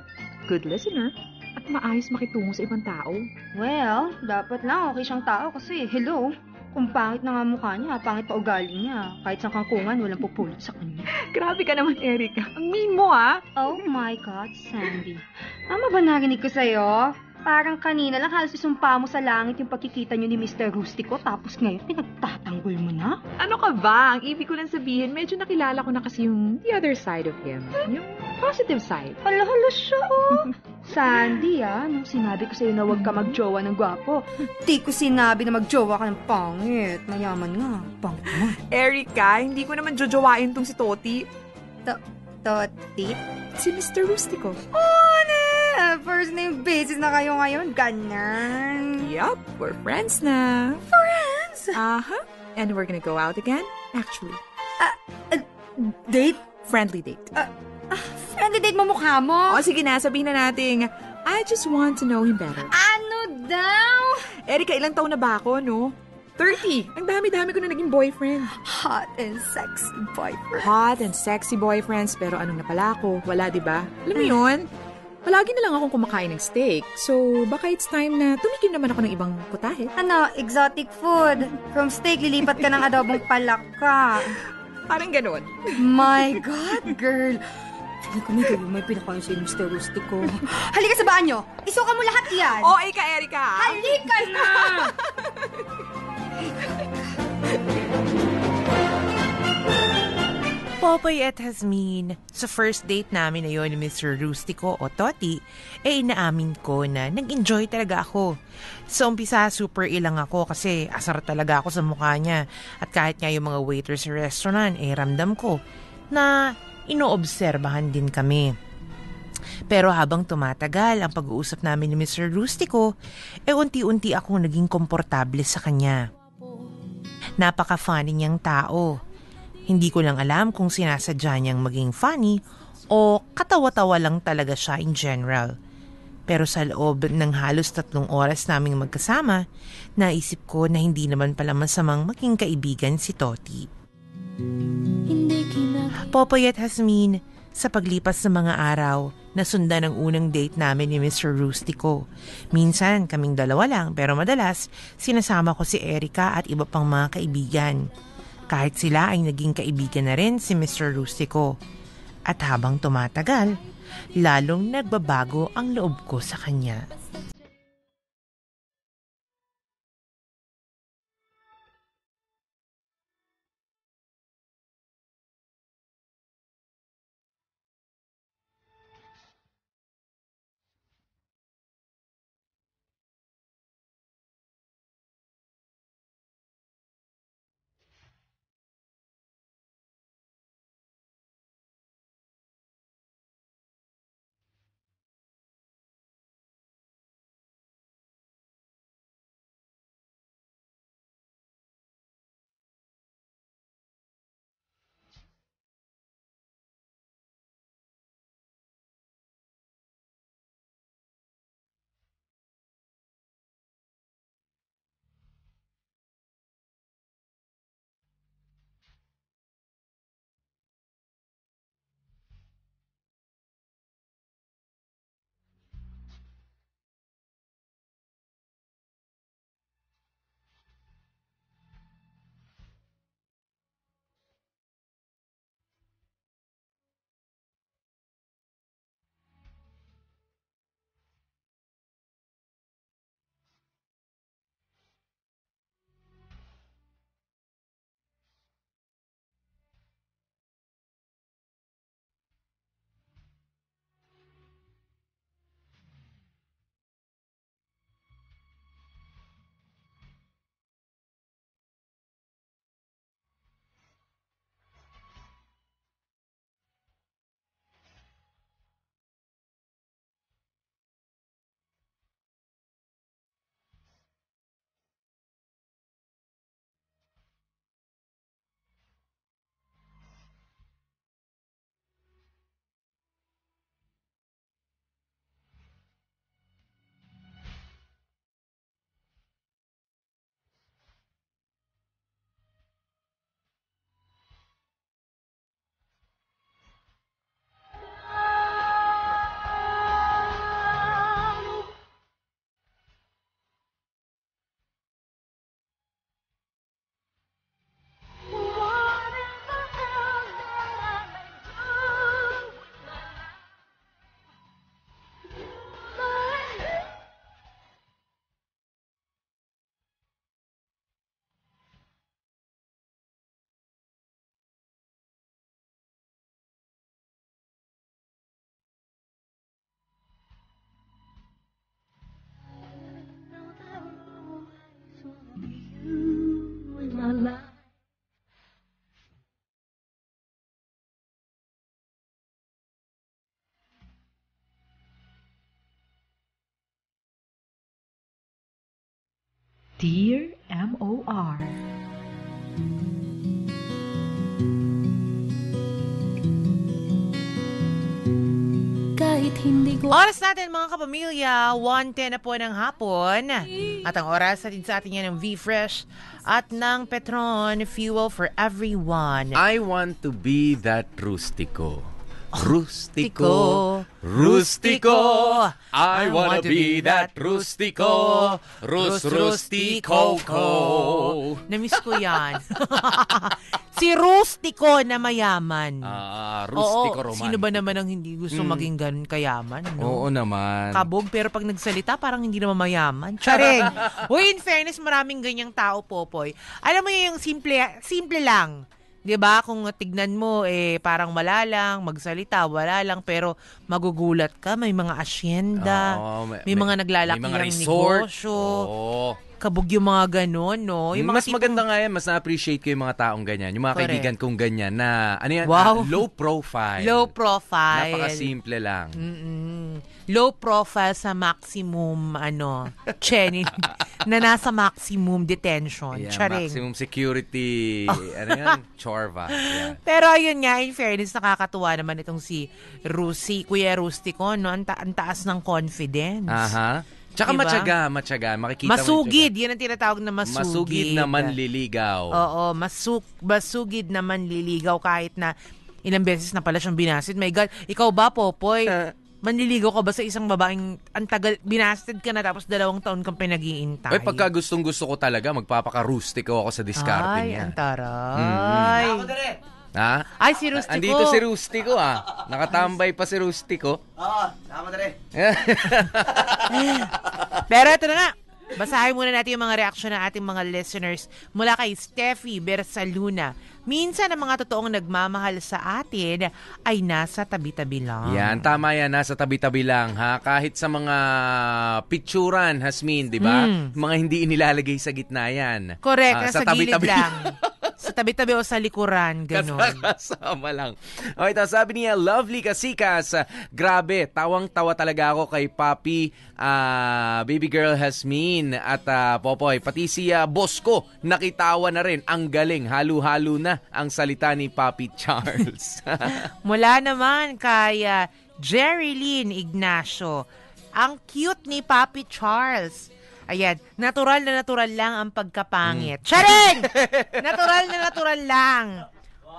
Good listener at maayos makitungo sa ibang tao. Well, dapat lang okay siyang tao kasi, hello, kung pangit na nga mukha niya, pangit pa ugali niya. Kahit sa kangkungan, walang pupulot sa kanya. Grabe ka naman, Erica. Ang mean mo ah. Oh my God, Sandy. Tama ba narinig ko sa'yo? Parang kanina lang halos isumpa mo sa langit yung pagkikita niyo ni Mr. Rustico tapos ngayon pinagtatanggol mo na? Ano ka ba? Ang ibig ko lang sabihin, medyo nakilala ko na kasi yung the other side of him. Yung positive side. Hala-hala siya, oh. Sandy, ah, nung sinabi ko sa'yo na huwag ka magjowa ng gwapo, di ko sinabi na magjowa ka ng pangit. Mayaman nga, pangit mo. Erica, hindi ko naman jojowain tong si Toti. Toti? Si Mr. Rustico. Oh, na! First name basis na kayo ngayon, ganyan. Yup, we're friends na. Friends? Uh-huh. And we're gonna go out again, actually. Date? Friendly date. Friendly date mo mukha mo? O sige na, sabihin na natin, I just want to know him better. Ano daw? Erica, ilang taon na ba ako, no? 30. Ang dami-dami ko na naging boyfriend. Hot and sexy boyfriend. Hot and sexy boyfriends, pero anong napala ako? Wala, di ba? Alam mo yun? Palagi na lang akong kumakain ng steak. So, baka it's time na tumikim naman ako ng ibang putahe. Ano, exotic food. From steak, lilipat ka ng adobong palaka. Parang ganun. My God, girl. Feeling ko may gawin may pinakain sa'yo, Mr. Rustico. Halika sa banyo! Isuka mo lahat yan! O, ka, Erica! Halika na! Popoy at Hasmin, sa first date namin na yun ni Mr. Rustico o Toti, eh inaamin ko na nag-enjoy talaga ako. Sa umpisa, super ilang ako kasi asar talaga ako sa mukha niya. At kahit nga yung mga waiters sa restaurant, eh ramdam ko na inoobserbahan din kami. Pero habang tumatagal ang pag-uusap namin ni Mr. Rustico, eh unti-unti akong naging komportable sa kanya. Napaka-funny niyang tao. Hindi ko lang alam kung sinasadya niyang maging funny o katawa-tawa lang talaga siya in general. Pero sa loob ng halos tatlong oras naming magkasama, naisip ko na hindi naman pala masamang maging kaibigan si Toti. Popoy at Hasmin, sa paglipas ng mga araw, nasundan ang unang date namin ni Mr. Rustico. Minsan kaming dalawa lang pero madalas sinasama ko si Erica at iba pang mga kaibigan. Kahit sila ay naging kaibigan na rin si Mr. Rustico. At habang tumatagal, lalong nagbabago ang loob ko sa kanya. Dear M.O.R. Kahit hindi ko Oras natin mga kapamilya, 1.10 na po ng hapon. At ang oras natin sa atin yan ng V-Fresh at ng Petron Fuel for Everyone. I want to be that rustico. Rustico. Rustico. I wanna be that rustico. Rus rustico. Namiss ko yan. si Rustico na mayaman. Ah, rustico Oo, roman. sino ba naman ang hindi gusto Mm. maging ganun kayaman? No? Oo naman. Kabog, pero pag nagsalita, parang hindi naman mayaman. Charing! Uy, in fairness, maraming ganyang tao, Popoy. Alam mo yung simple, simple lang. 'Di ba Kung tignan mo, eh, parang wala lang, magsalita, wala lang, pero magugulat ka, may mga asyenda, Oo, may, mga naglalaki may mga resort. negosyo. Oo. Kabog yung mga ganon, no? Yung mga mas tipong- maganda nga yan, mas na-appreciate ko yung mga taong ganyan. Yung mga Correct. kaibigan kong ganyan na, ano yan, Wow. ah, low profile. Low profile. Napakasimple lang. Mm-mm. Low profile sa maximum, ano, chenin, na nasa maximum detention. Yeah, Charing. maximum security, ano yan, chorva. Yeah. Pero ayun nga, in fairness, nakakatuwa naman itong si Rusi, Kuya Rustico, no? Ang, ta- ang taas ng confidence. Aha. Tsaka Diba? matyaga, matyaga. Makikita Masugid, tyaga. yan ang tinatawag na masugid. Masugid na manliligaw. Oo, masuk, masugid na manliligaw kahit na ilang beses na pala siyang binasid. My God, ikaw ba, Popoy? manliligaw ka ba sa isang babaeng ang tagal, binasted ka na tapos dalawang taon kang pinag-iintay? Ay, pagka gustong gusto ko talaga, magpapaka-rustico ako sa diskarte Ay, niya. ang taray. Mm. Ako dali. Ah, Ha? Ay, si Rustico. Andito si Rustico ah. Nakatambay pa si Rustico. Oo, tama na rin. Pero ito na nga. Basahin muna natin yung mga reaksyon ng ating mga listeners mula kay Steffi Bersaluna. Minsan ang mga totoong nagmamahal sa atin ay nasa tabi-tabi lang. Yan, tama yan. Nasa tabi-tabi lang, ha? Kahit sa mga picturan, Hasmin, di ba? Mm. Mga hindi inilalagay sa gitna yan. Correct, Ah, nasa gilid lang. Sa tabi-tabi o sa likuran, ganun. Kasama lang. O ito, sabi niya, lovely kasikas. Grabe, tawang-tawa talaga ako kay Papi, ah, baby girl Hasmin at ah, Popoy. Pati si ah, boss ko, nakitawa na rin. Ang galing, halo-halo na ang salita ni Papi Charles. Mula naman kay ah, Jerry Lynn Ignacio. Ang cute ni Papi Charles. Ayan, natural na natural lang ang pagkapangit. Charing! natural na natural lang.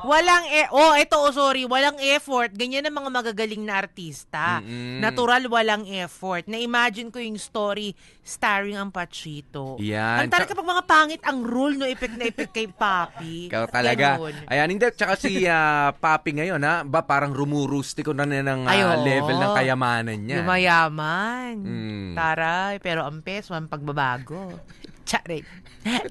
Walang e oh ito oh sorry, walang effort. Ganyan ang mga magagaling na artista. Mm-mm. Natural walang effort. Na-imagine ko yung story starring ang Pachito. Yan. Ang talaga kapag mga pangit ang rule no effect na effect kay Papi. Ikaw talaga. Ganun. Ayan, hindi. Tsaka si ah, Papi ngayon, ha? Ba, parang rumurustiko na na ng Ay, oo. level ng kayamanan niya. Yumayaman. Mm. Taray, pero ang peso, ang pagbabago. Charik.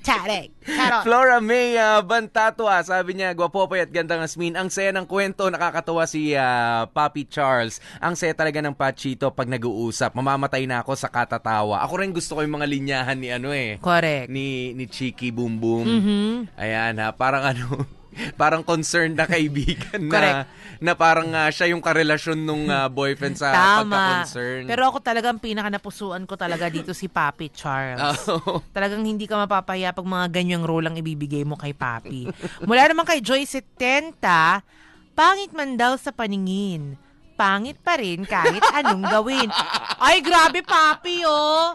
Charik. Charot. Flora May uh, Bantatua, sabi niya, gwapopoy at gandang asmin. Ang saya ng kwento, nakakatawa si ah, Papi Charles. Ang saya talaga ng Pachito pag nag-uusap. Mamamatay na ako sa katatawa. Ako rin gusto ko yung mga linyahan ni ano eh. Correct. Ni, ni Chiki Boom Boom. Mhm. Ayan ha, parang ano, parang concerned na kaibigan na, Correct. na parang ah, siya yung karelasyon nung ah, boyfriend sa Tama. pagka-concern. Pero ako talagang pinaka napusuan ko talaga dito si Papi Charles. Oo. Talagang hindi ka mapapaya pag mga ganyang role ang ibibigay mo kay Papi. Mula naman kay Joy 70, pangit man daw sa paningin. Pangit pa rin kahit anong gawin. Ay, grabe, Papi, oh.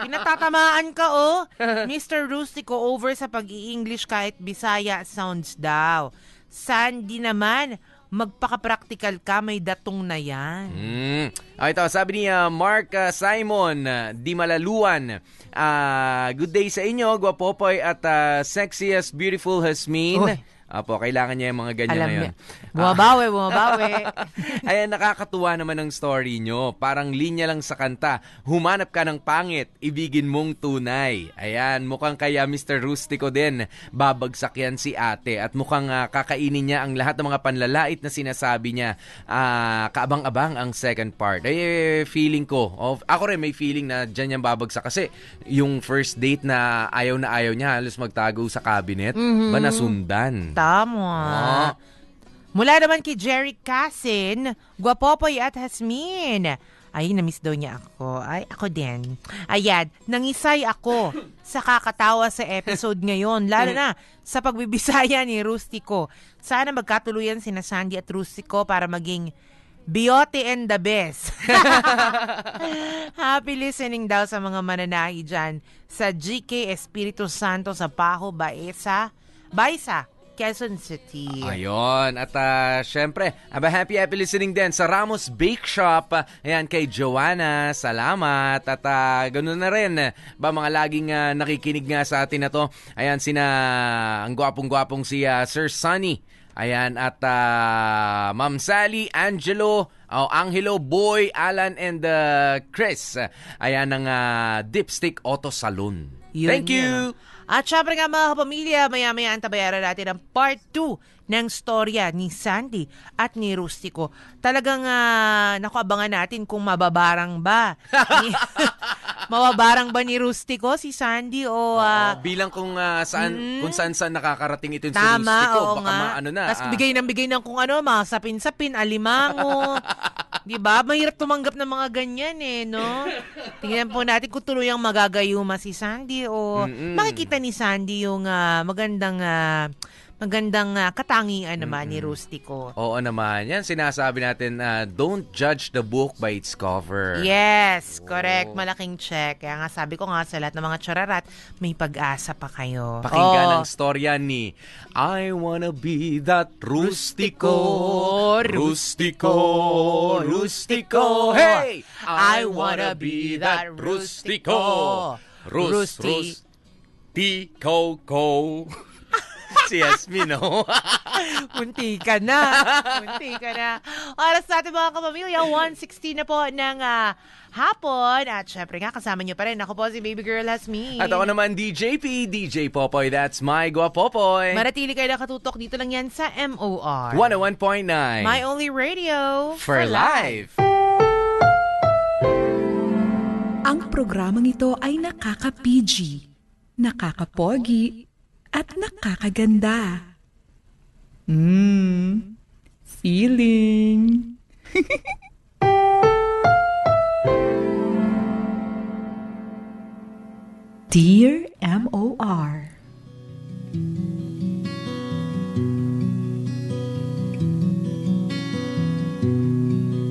Pinatatamaan ka, oh. Mr. Rustico over sa pag-i-English kahit Bisaya sounds daw. Sandy naman, magpaka-practical ka, may datong na yan. Mm. Ah, ito, sabi ni ah, Mark ah, Simon ah, Di Malaluan. Ah, good day sa inyo, Gwapopoy at ah, sexiest, beautiful Hasmin. Uy. Apo, kailangan niya yung mga ganyan Alam ngayon. niya. Bumabawi, bumabawi. Ayan, nakakatuwa naman ang story nyo. Parang linya lang sa kanta. Humanap ka ng pangit, ibigin mong tunay. Ayan, mukhang kaya Mr. Rustico din. Babagsak yan si ate. At mukhang ah, kakainin niya ang lahat ng mga panlalait na sinasabi niya. Ah, kaabang-abang ang second part. Ay, eh, feeling ko. Of, ako rin may feeling na dyan yan babagsak. Kasi yung first date na ayaw na ayaw niya, halos magtago sa cabinet, Mhm. ba nasundan? Tama. Ah. Mula naman kay Jerry Casin, Gwapopoy at Hasmin. Ay, namiss daw niya ako. Ay, ako din. Ayan, nangisay ako sa kakatawa sa episode ngayon. Lalo na sa pagbibisaya ni Rustico. Sana magkatuluyan sina Sandy at Rustico para maging Beauty and the best. Happy listening daw sa mga mananahi dyan sa GK Espiritu Santo sa Paho, Baesa, Baisa, Quezon City. Ayun. At ah, syempre, aba happy happy listening din sa Ramos Bake Shop. Ayan, kay Joanna. Salamat. At ah, ganun na rin. Ba mga laging ah, nakikinig nga sa atin na to. Ayan, sina ang gwapong-gwapong si ah, Sir Sunny. Ayan, at ah, Ma'am Sally, Angelo, oh, Angelo, Boy, Alan, and ah, Chris. Ayan ang ah, Dipstick Auto Salon. Yun Thank yun. you! At syempre nga mga kapamilya, maya-maya ang tabayaran natin ang part 2 ng storya ni Sandy at ni Rustico. Talagang uh, naku, abangan natin kung mababarang ba. ni, mababarang ba ni Rustico si Sandy o... ah, Oo, bilang kung ah, saan kung saan saan nakakarating ito Tama, Rustico, oo baka nga. ma- ano na. Tapos ah, bigay ng bigay ng kung ano, mga sapin-sapin, alimango. Di ba? Mahirap tumanggap ng mga ganyan eh, no? Tingnan po natin kung tuluyang magagayuma si Sandy o Mm-mm. makikita ni Sandy yung ah, magandang ah, magandang ah, katangian naman ni Rustico. Oo naman. Yan sinasabi natin, ah, don't judge the book by its cover. Yes, correct. Malaking check. Kaya nga sabi ko nga sa lahat ng mga chararat, may pag-asa pa kayo. Pakinggan Oh. ang storya ni I wanna be that rustico, rustico, rustico, hey! I wanna be that rustico, rus, Rusty. rus, tico, co. si Yasmin, no? Munti ka na. Munti ka na. Oras natin mga kapamilya, 1.16 na po ng ah, hapon. At syempre nga, kasama niyo pa rin. Ako po si Baby Girl Hasmi. At ako naman, DJP, DJ Popoy. That's my Guapopoy. Maratili kayo nakatutok dito lang yan sa MOR. 101.9. My only radio For life. Ang programang ito ay nakaka-PG, nakaka-pogi, at nakakaganda. Mmm, feeling. Dear M.O.R.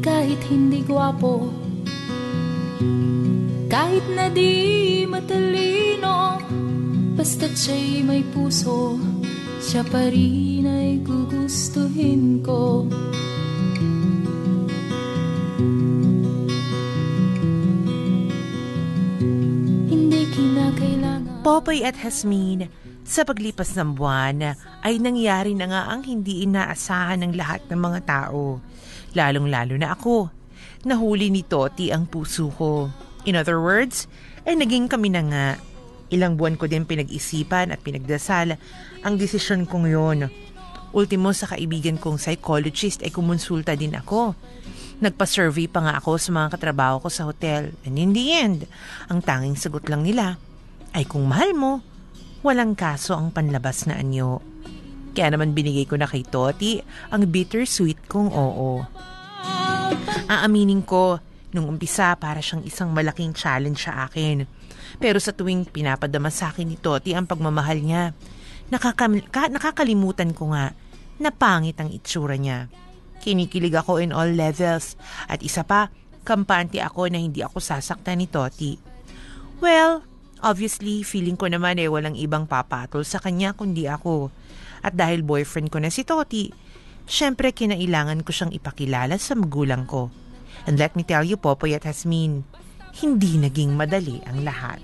Kahit hindi gwapo Kahit na di matalino Basta't siya'y may puso Siya pa rin ay gugustuhin ko Hindi kinakailangan Popoy at Hasmin, sa paglipas ng buwan ay nangyari na nga ang hindi inaasahan ng lahat ng mga tao. Lalong-lalo na ako. Nahuli ni Toti ang puso ko. In other words, ay naging kami na nga. Ilang buwan ko din pinag-isipan at pinagdasal ang desisyon kong yon. Ultimo sa kaibigan kong psychologist ay kumonsulta din ako. Nagpa-survey pa nga ako sa mga katrabaho ko sa hotel. And in the end, ang tanging sagot lang nila ay kung mahal mo, walang kaso ang panlabas na anyo. Kaya naman binigay ko na kay Toti ang bittersweet kong oo. Aaminin ko, nung umpisa para siyang isang malaking challenge sa akin. Pero sa tuwing pinapadama sa akin ni Toti ang pagmamahal niya, nakakam- ka- nakakalimutan ko nga na pangit ang itsura niya. Kinikilig ako in all levels at isa pa, kampante ako na hindi ako sasaktan ni Toti. Well, obviously, feeling ko naman eh walang ibang papatol sa kanya kundi ako. At dahil boyfriend ko na si Toti, syempre kinailangan ko siyang ipakilala sa magulang ko. And let me tell you, Popoy at Hasmin, hindi naging madali ang lahat.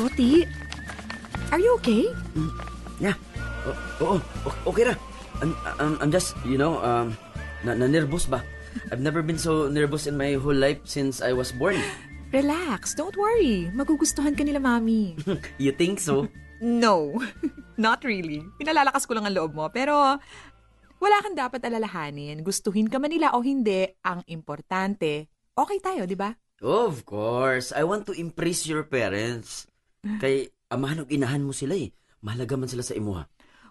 Toti, are you okay? Yeah. O- Oo, okay na. I'm, I'm, I'm just, you know, um, na, na nervous ba? I've never been so nervous in my whole life since I was born. Relax, don't worry. Magugustuhan ka nila, Mami. You think so? No, not really. Pinalalakas ko lang ang loob mo. Pero wala kang dapat alalahanin. Gustuhin ka man nila o hindi, ang importante, okay tayo, di ba? Of course. I want to impress your parents. Kay amahan og inahan mo sila eh. Mahalaga man sila sa imuha.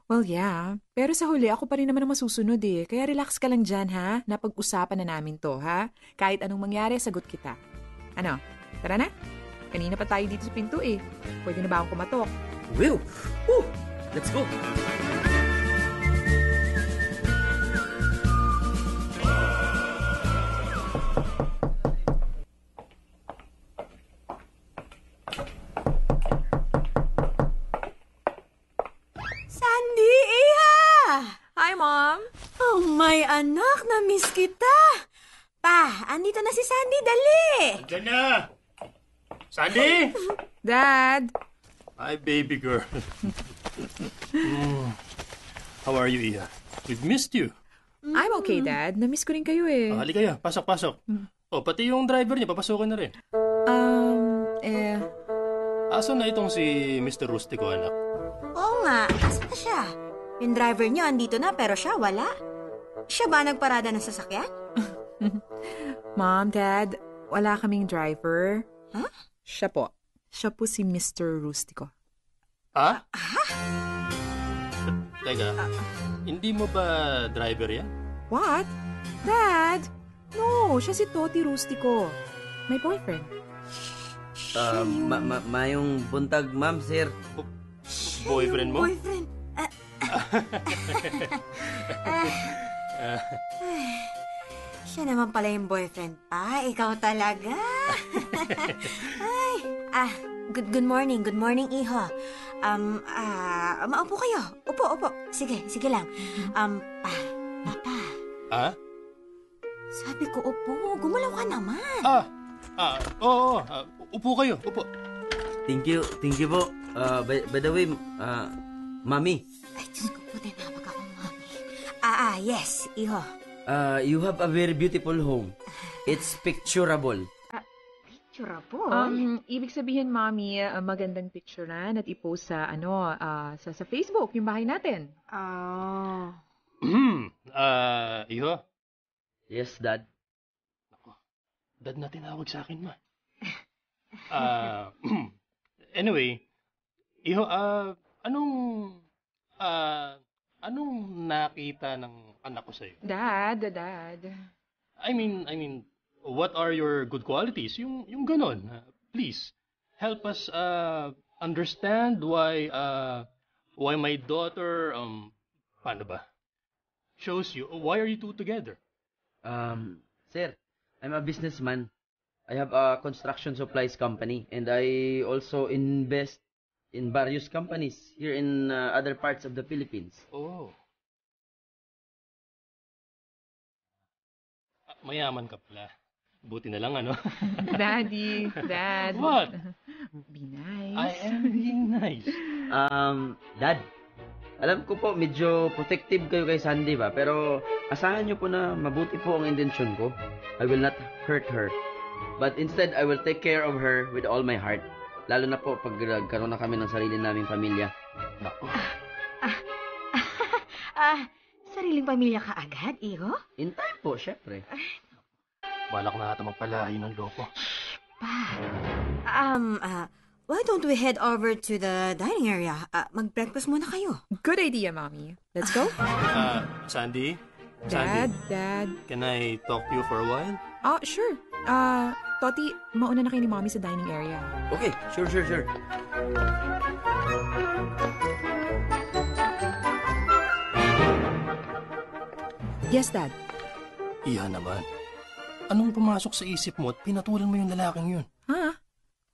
Well, yeah. Pero sa huli, ako pa rin naman ang masusunod eh. Kaya relax ka lang dyan, ha? Napag-usapan na namin to, ha? Kahit anong mangyari, sagot kita. Ano? Tara na? Kanina pa tayo dito sa pinto eh. Pwede na ba akong kumatok? Will! Woo! Let's go! Hi, Mom! Oh, my anak, na-miss kita. Pa, andito na si Sandy, dali. Diyan na! Sandy! Dad! Hi, baby girl. Mm. How are you, Iha? We've missed you. I'm okay, Dad. Na-miss ko rin kayo eh. Ah, halika ya, pasok, pasok. Oh, pati yung driver niya, papasukin na rin. Um, eh... Asan na itong si Mr. Rustico, anak? Oo nga, asan na siya? Yung driver niyo andito na pero siya wala. Siya ba nagparada ng sasakyan? Mom, Dad, wala kaming driver. Huh? Siya po. Siya po si Mr. Rustico. Ha? Teka, hindi mo ba driver yan? What? Dad? No, siya si Toti Rustico. My boyfriend. Uh, ma- ma- mayong buntag, ma'am, sir. Boyfriend mo? Boyfriend. Siya naman pala yung boyfriend pa. Ikaw talaga. Ay, ah, good good morning. Good morning, Iho. Um, ah, maupo kayo. Upo Opo, opo. Sige, sige lang. Um, pa, papa. Ah? Sabi ko, opo. Gumalaw ka naman. Ah! Ah, oo, oo. Ah, upo kayo, upo. Thank you, thank you po. Uh, by, by the way, uh, Mami, Ay, Diyos ko po, tinawag ako, mami. Ah, ah, yes, iho. uh, you have a very beautiful home. It's picturable. Curable? Um, ibig sabihin, Mommy, uh, magandang picturean at i-post sa, ano, ah, sa, sa Facebook, yung bahay natin. Oh. Ah, iho. Yes, Dad. Dad na tinawag sa akin, ma. Ah, anyway, iho, ah, anong, ah, anong nakita ng anak ko sa'yo? Dad, dad. I mean, I mean, what are your good qualities? Yung, yung ganon. Uh, please, help us uh, understand why, uh, why my daughter, um, paano ba? Shows you, why are you two together? Um, sir, I'm a businessman. I have a construction supplies company and I also invest in various companies here in uh, other parts of the Philippines. Oh. Ah, Mayaman ka pala. Buti na lang, ano? Daddy, Dad. What? Be nice. I am being nice. Um, Dad, alam ko po medyo protective kayo kay Sandy ba? Pero asahan niyo po na mabuti po ang intensyon ko. I will not hurt her. But instead, I will take care of her with all my heart. Lalo na po pag nagkaroon na kami ng sarili naming pamilya. Naku. Ah, sariling pamilya ka agad, iho? In time po, syempre. Balak na ata magpalayo ng loko. Um, ah, why don't we head over to the dining area? Ah, mag-breakfast muna kayo. Good idea, Mommy. Let's go. Ah, Sandy? Dad, Sandy, Dad. can I talk to you for a while? Ah, sure. Ah, Toti, mauna na kayo ni Mommy sa dining area. Okay, sure, sure, sure. Yes, Dad. Iya naman. Anong pumasok sa isip mo at pinatulan mo yung lalaking yun? Ha?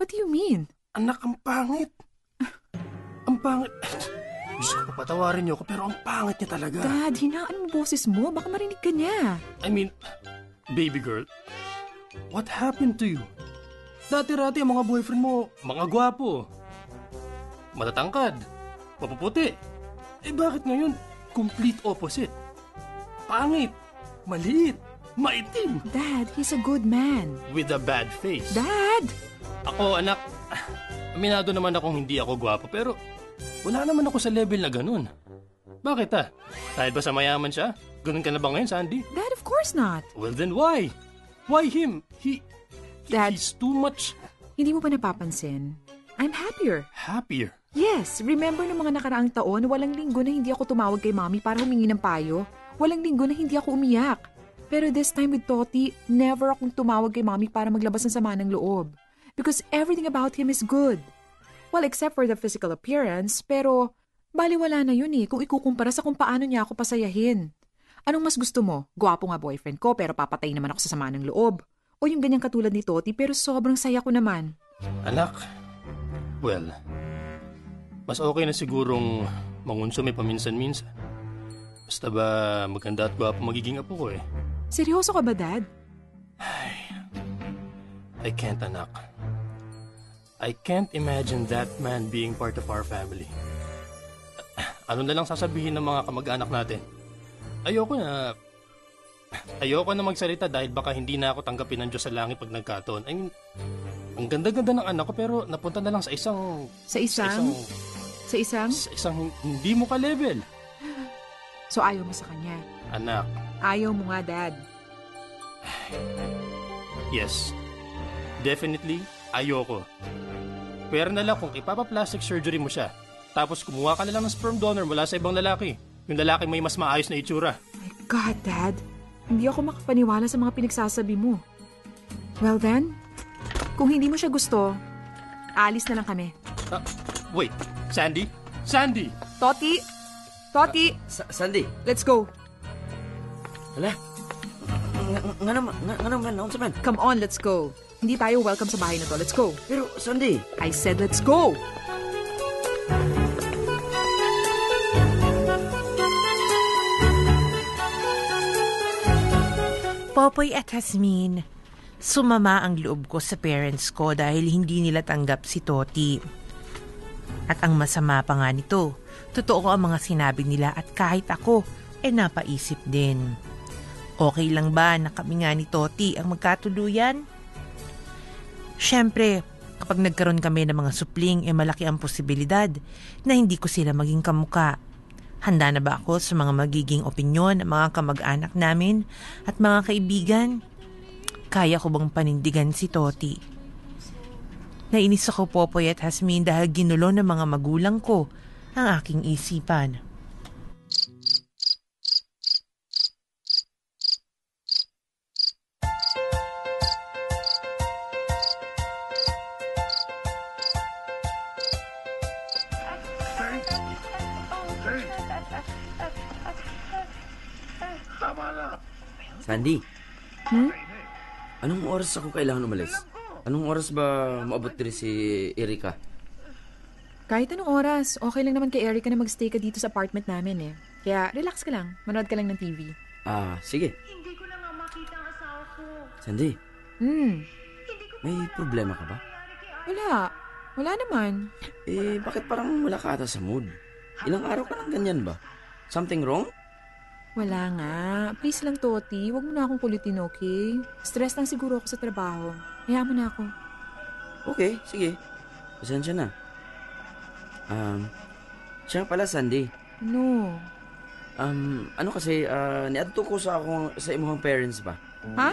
What do you mean? Anak, ang pangit. ang pangit. Diyos ko, patawarin niyo ako pero ang pangit niya talaga. Dad, hinaan mo boses mo. Baka marinig ka niya. I mean, baby girl, what happened to you? Dati-rati ang mga boyfriend mo, mga gwapo. Matatangkad. Mapuputi. Eh bakit ngayon, complete opposite? Pangit. Maliit. Maitim. Dad, he's a good man. With a bad face. Dad! Ako, anak, aminado naman akong hindi ako gwapo, pero wala naman ako sa level na ganun. Bakit ah? Dahil ba sa mayaman siya? Ganun ka na ba ngayon, Sandy? Dad, of course not. Well then why? Why him? He, Dad, he's too much hindi mo pa napapansin. I'm happier. happier. Yes, remember ng mga nakaraang taon, walang linggo na hindi ako tumawag kay Mommy para humingi ng payo. Walang linggo na hindi ako umiyak. Pero this time with Toti, never akong tumawag kay Mommy para maglabas ng sama ng loob. Because everything about him is good. Well, except for the physical appearance, pero baliwala na yun eh kung ikukumpara sa kung paano niya ako pasayahin. Anong mas gusto mo? Gwapo nga boyfriend ko pero papatay naman ako sa sama ng loob. O yung ganyang katulad ni Toti pero sobrang saya ko naman. Anak, well, mas okay na sigurong mangunsume paminsan-minsan. Basta ba maganda at gwapo magiging apo ko eh. Seryoso ka ba, Dad? I can't, anak. I can't imagine that man being part of our family. Ano na lang sasabihin ng mga kamag-anak natin? Ayoko na... Ayoko na magsalita dahil baka hindi na ako tanggapin ng Diyos sa langit pag nagkataon. I mean, ang ganda-ganda ng anak ko pero napunta na lang sa isang... Sa isang? Sa isang? Sa isang hindi mo ka-level. So ayaw mo sa kanya. Anak, Ayaw mo nga, Dad. yes. Definitely, ayoko. Pero na lang kung ipapa-plastic surgery mo siya, tapos kumuha ka na lang ng sperm donor mula sa ibang lalaki. Yung lalaki may mas maayos na itsura. God, Dad. Hindi ako makapaniwala sa mga pinagsasabi mo. Well then, kung hindi mo siya gusto, alis na lang kami. Ah, wait, Sandy? Sandy! Toti! Toti! Sa- Sandy, Let's go! hala. Nga nga naman, nga nga naman, naunsa man. Come on, let's go. Hindi tayo welcome sa bahay na to. Let's go. Pero, Sandy, I said let's go! Popoy at Hasmin, sumama ang loob ko sa parents ko dahil hindi nila tanggap si Toti. At ang masama pa nga nito, totoo ang mga sinabi nila at kahit ako, eh napaisip din. Okay lang ba na kami nga ni Toti ang magkatuluyan? Siyempre, kapag nagkaroon kami ng mga supling, eh malaki ang posibilidad na hindi ko sila maging kamuka. Handa na ba ako sa mga magiging opinyon ng mga kamag-anak namin at mga kaibigan? Kaya ko bang panindigan si Toti? Nainis ako Popoy at Hasmin dahil ginulo ng mga magulang ko ang aking isipan. Sandy, Hmm? anong oras ako kailangan umalis? Anong oras ba maabot din si Erika? Kahit anong oras, okay lang naman kay Erica na magstay ka dito sa apartment namin eh. Kaya relax ka lang, manood ka lang ng TV. Ah, sige. Hindi ko na nga makita ang asawa ko. Sandy, Hmm, may problema ka ba? wala. Wala naman. Eh, bakit parang wala ka ata sa mood? Ilang araw ka nang ganyan ba? Something wrong? Wala nga. Please lang, Toti. Huwag mo na akong kulitin, okay? Stress lang siguro ako sa trabaho. Hayaan mo na ako. Okay, sige. Pasensya na. Um, siya pala, Sandy. No. Um, ano kasi, uh, niadto ko sa akong, sa imuhang parents ba? Ha?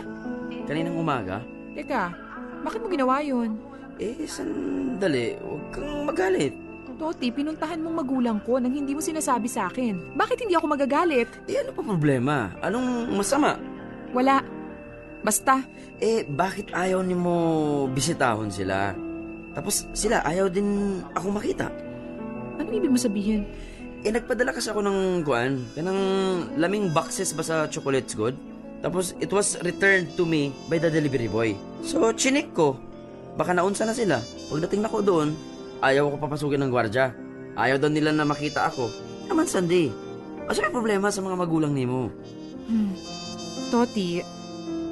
Kaninang umaga? Teka, bakit mo ginawa yun? Eh, sandali. Huwag kang magalit. Toti, pinuntahan mong magulang ko nang hindi mo sinasabi sa akin. Bakit hindi ako magagalit? Eh, ano pa problema? Anong masama? Wala. Basta. Eh, bakit ayaw ni mo bisitahon sila? Tapos sila, ayaw din ako makita. Ano ibig mo sabihin? Eh, nagpadala kasi ako ng kuan, kanang laming boxes ba sa chocolates good? Tapos, it was returned to me by the delivery boy. So, chinik ko. Baka naunsa na sila. Pagdating na ko doon, ayaw ko papasukin ng gwardya. Ayaw daw nila na makita ako. Naman, Sandy. Asa may problema sa mga magulang ni mo? Hmm. Toti,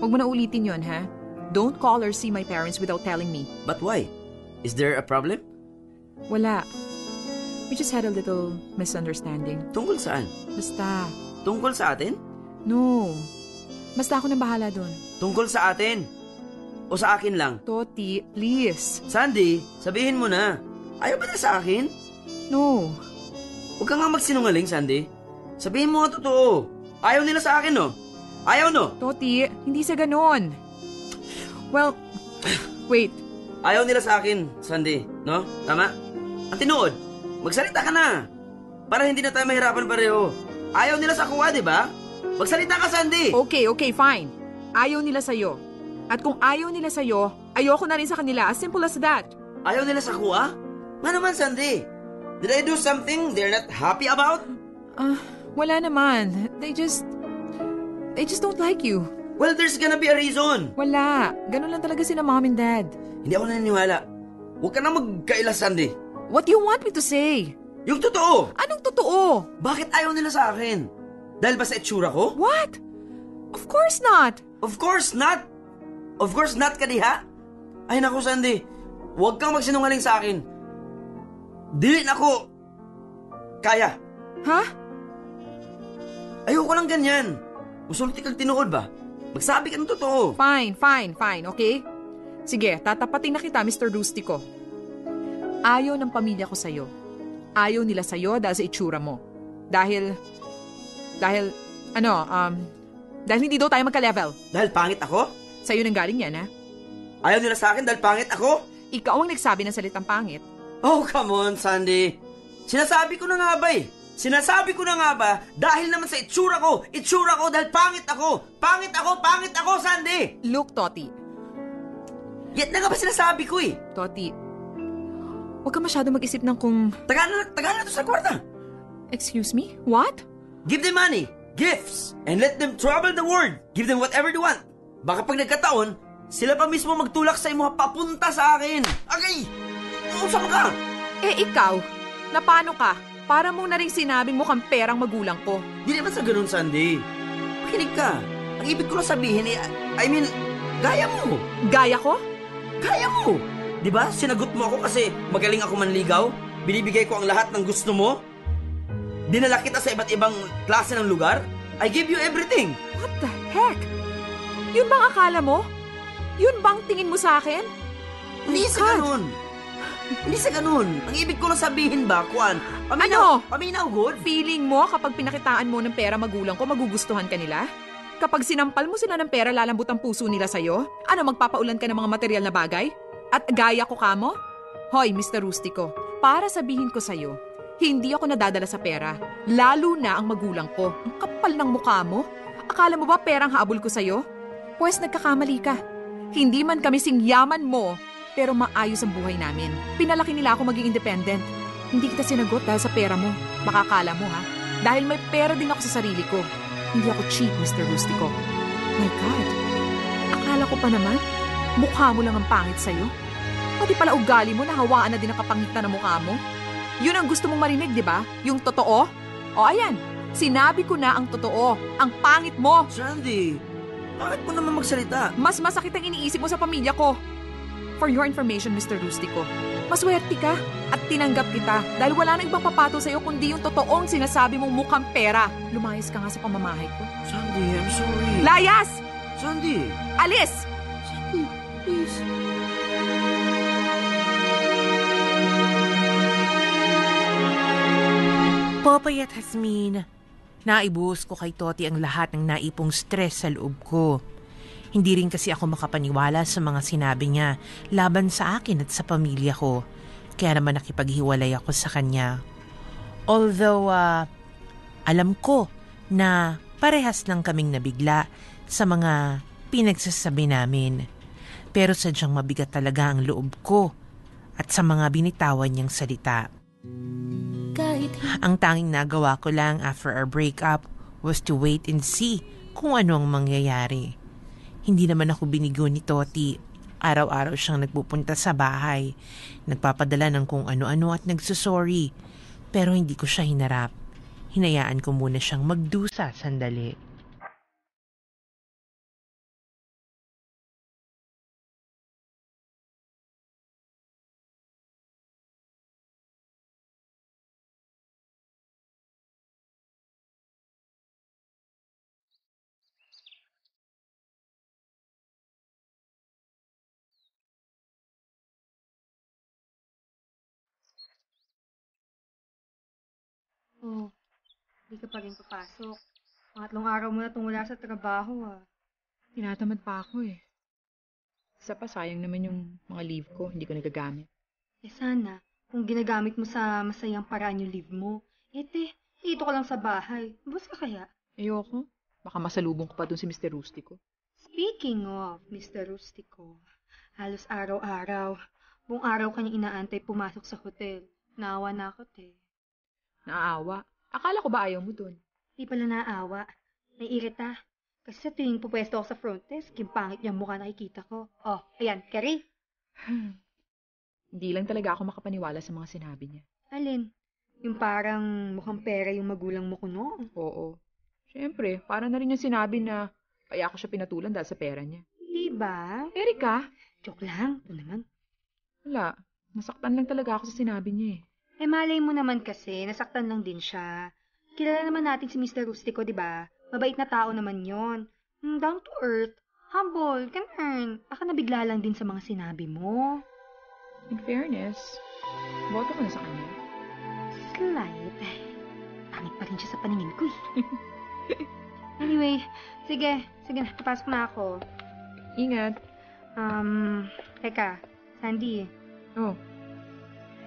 huwag mo na ulitin yon ha? Don't call or see my parents without telling me. But why? Is there a problem? Wala. We just had a little misunderstanding. Tungkol saan? Basta. Tungkol sa atin? No. Basta ako nang bahala doon. Tungkol sa atin? O sa akin lang? Toti, please. Sandy, sabihin mo na. Ayaw ba na sa akin? No. Huwag ka nga magsinungaling, Sandy. Sabihin mo nga totoo. Ayaw nila sa akin, no? Ayaw, no? Toti, hindi sa ganon. Well, wait. Ayaw nila sa akin, Sandy. No? Tama? Ang tinuod, magsalita ka na. Para hindi na tayo mahirapan pareho. Ayaw nila sa kuha, di ba? Magsalita ka, Sandy! Okay, okay, fine. Ayaw nila sa'yo. At kung ayaw nila sa'yo, ayoko na rin sa kanila. As simple as that. Ayaw nila sa kuha? Nga naman, Sandy. Did I do something they're not happy about? Ah, wala naman. They just... They just don't like you. Well, there's gonna be a reason. Wala. Ganun lang talaga sila mom and dad. Hindi ako naniniwala. Huwag ka na magkaila, Sandy. What do you want me to say? Yung totoo! Anong totoo? Bakit ayaw nila sa akin? Dahil ba sa itsura ko? What? Of course not. Of course not! Of course not, kadiha! Ay naku, Sandy. Huwag kang magsinungaling sa akin. Dili na ako... Kaya. Ha? Ayoko lang ganyan. Musulti kang tinuod ba? Magsabi ka ng totoo. Fine, fine, fine, okay? Sige, tatapatin na kita, Mr. Rustico. Ayaw ng pamilya ko sa'yo. Ayaw nila sa'yo dahil sa itsura mo. Dahil... Dahil... Ano, um... Dahil hindi daw tayo magka-level. Dahil pangit ako? Sa'yo nang galing yan, ha? Ayaw nila sa akin dahil pangit ako? Ikaw ang nagsabi ng salitang pangit. Oh, come on, Sandy. Sinasabi ko na nga ba eh. Sinasabi ko na nga ba, dahil naman sa itsura ko, itsura ko dahil pangit ako. Pangit ako, pangit ako, Sandy. Look, Toti. Yan na nga ba sinasabi ko eh. Toti, huwag ka masyado mag-isip ng kung... Taga na, taga na to sa kwarta. Excuse me? What? Give them money, gifts, and let them travel the world. Give them whatever they want. Baka pag nagkataon, sila pa mismo magtulak sa imo papunta sa akin. Okay, usap ka. Eh, ikaw, na paano ka? Para mo na rin sinabing mukhang perang magulang ko. Di naman sa ganun, Sandy. Makinig ka. Ang ibig ko lang sabihin eh, I mean, gaya mo. Gaya ko? Gaya mo. Di ba? Sinagot mo ako kasi magaling ako manligaw. Binibigay ko ang lahat ng gusto mo. Dinala kita sa iba't ibang klase ng lugar. I give you everything. What the heck? Yun bang akala mo? Yun bang tingin mo sa akin? Hindi sa ganun. Hindi sa ganun. Ang ibig ko lang sabihin ba, Kwan, Ano? paminaw, paminaw good? Feeling mo kapag pinakitaan mo ng pera magulang ko, magugustuhan ka nila? Kapag sinampal mo sila ng pera, lalambot ang puso nila sa'yo? Ano, magpapaulan ka ng mga material na bagay? At gaya ko ka mo? Hoy, Mr. Rustico, para sabihin ko sa'yo, hindi ako nadadala sa pera. Lalo na ang magulang ko. Ang kapal ng mukha mo. Akala mo ba perang habol ko sa'yo? Pwes nagkakamali ka. Hindi man kami singyaman mo, pero maayos ang buhay namin. Pinalaki nila ako maging independent. Hindi kita sinagot dahil sa pera mo. Baka kala mo ha. Dahil may pera din ako sa sarili ko. Hindi ako cheap, Mr. Rustico. My God. Akala ko pa naman, mukha mo lang ang pangit sa'yo. Pati pala ugali mo, nahawaan na din ang kapangitan ng mukha mo. Yun ang gusto mong marinig, di ba? Yung totoo? O ayan, sinabi ko na ang totoo. Ang pangit mo. Sandy, bakit mo naman magsalita? Mas masakit ang iniisip mo sa pamilya ko. For your information, Mr. Rustico, maswerte ka at tinanggap kita dahil wala nang ibang papato sa'yo kundi yung totoong sinasabi mong mukhang pera. Lumayas ka nga sa pamamahay ko. Sandy, I'm sorry. Layas! Sandy! Alis! Sandy, please. Popeye at Hasmin, naibuhos ko kay Toti ang lahat ng naipong stress sa loob ko. Hindi rin kasi ako makapaniwala sa mga sinabi niya laban sa akin at sa pamilya ko. Kaya naman nakipaghiwalay ako sa kanya. Although, ah, alam ko na parehas lang kaming nabigla sa mga pinagsasabi namin. Pero sadyang mabigat talaga ang loob ko at sa mga binitawan niyang salita. Ang tanging nagawa ko lang after our breakup was to wait and see kung ano ang mangyayari. Hindi naman ako binigo ni Toti. Araw-araw siyang nagpupunta sa bahay. Nagpapadala ng kung ano-ano at nagsusorry. Pero hindi ko siya hinarap. Hinayaan ko muna siyang magdusa sandali. Ka pa rin papasok. Pangatlong araw mo na itong wala sa trabaho ah. Tinatamad pa ako eh. Isa pa, sayang naman yung mga leave ko. Hindi ko nagagamit. Eh sana, kung ginagamit mo sa masayang paraan yung leave mo, ete, dito ka lang sa bahay. Bus ka kaya? Ayoko. Baka masalubong ko pa dun si Mr. Rustico. Speaking of Mr. Rustico, halos araw-araw, buong araw kanya inaantay pumasok sa hotel. Naawa na ako, te. Naaawa. Akala ko ba ayaw mo dun? Di pala naawa. Naiirita. Kasi sa tuwing pupwesto ako sa front desk, yung pangit niyang mukha nakikita ko. Oh, ayan, Kerry. Hindi lang talaga ako makapaniwala sa mga sinabi niya. Alin? Yung parang mukhang pera yung magulang mo ko noon. Oo. Siyempre, para na rin yung sinabi na kaya ako siya pinatulan dahil sa pera niya. Di ba? Erika? Joke lang. Ito naman. Wala. Nasaktan lang talaga ako sa sinabi niya eh. Eh malay mo naman kasi, nasaktan lang din siya. Kilala naman natin si Mr. Rustico, di ba? Mabait na tao naman yon. Hmm, down to earth. Humble, ganun. Baka nabigla lang din sa mga sinabi mo. In fairness, boto ko na sa kanya. Slight. Pangit pa rin siya sa paningin ko eh. anyway, sige. Sige na, papasok na ako. Ingat. Um, teka, Sandy. Oh.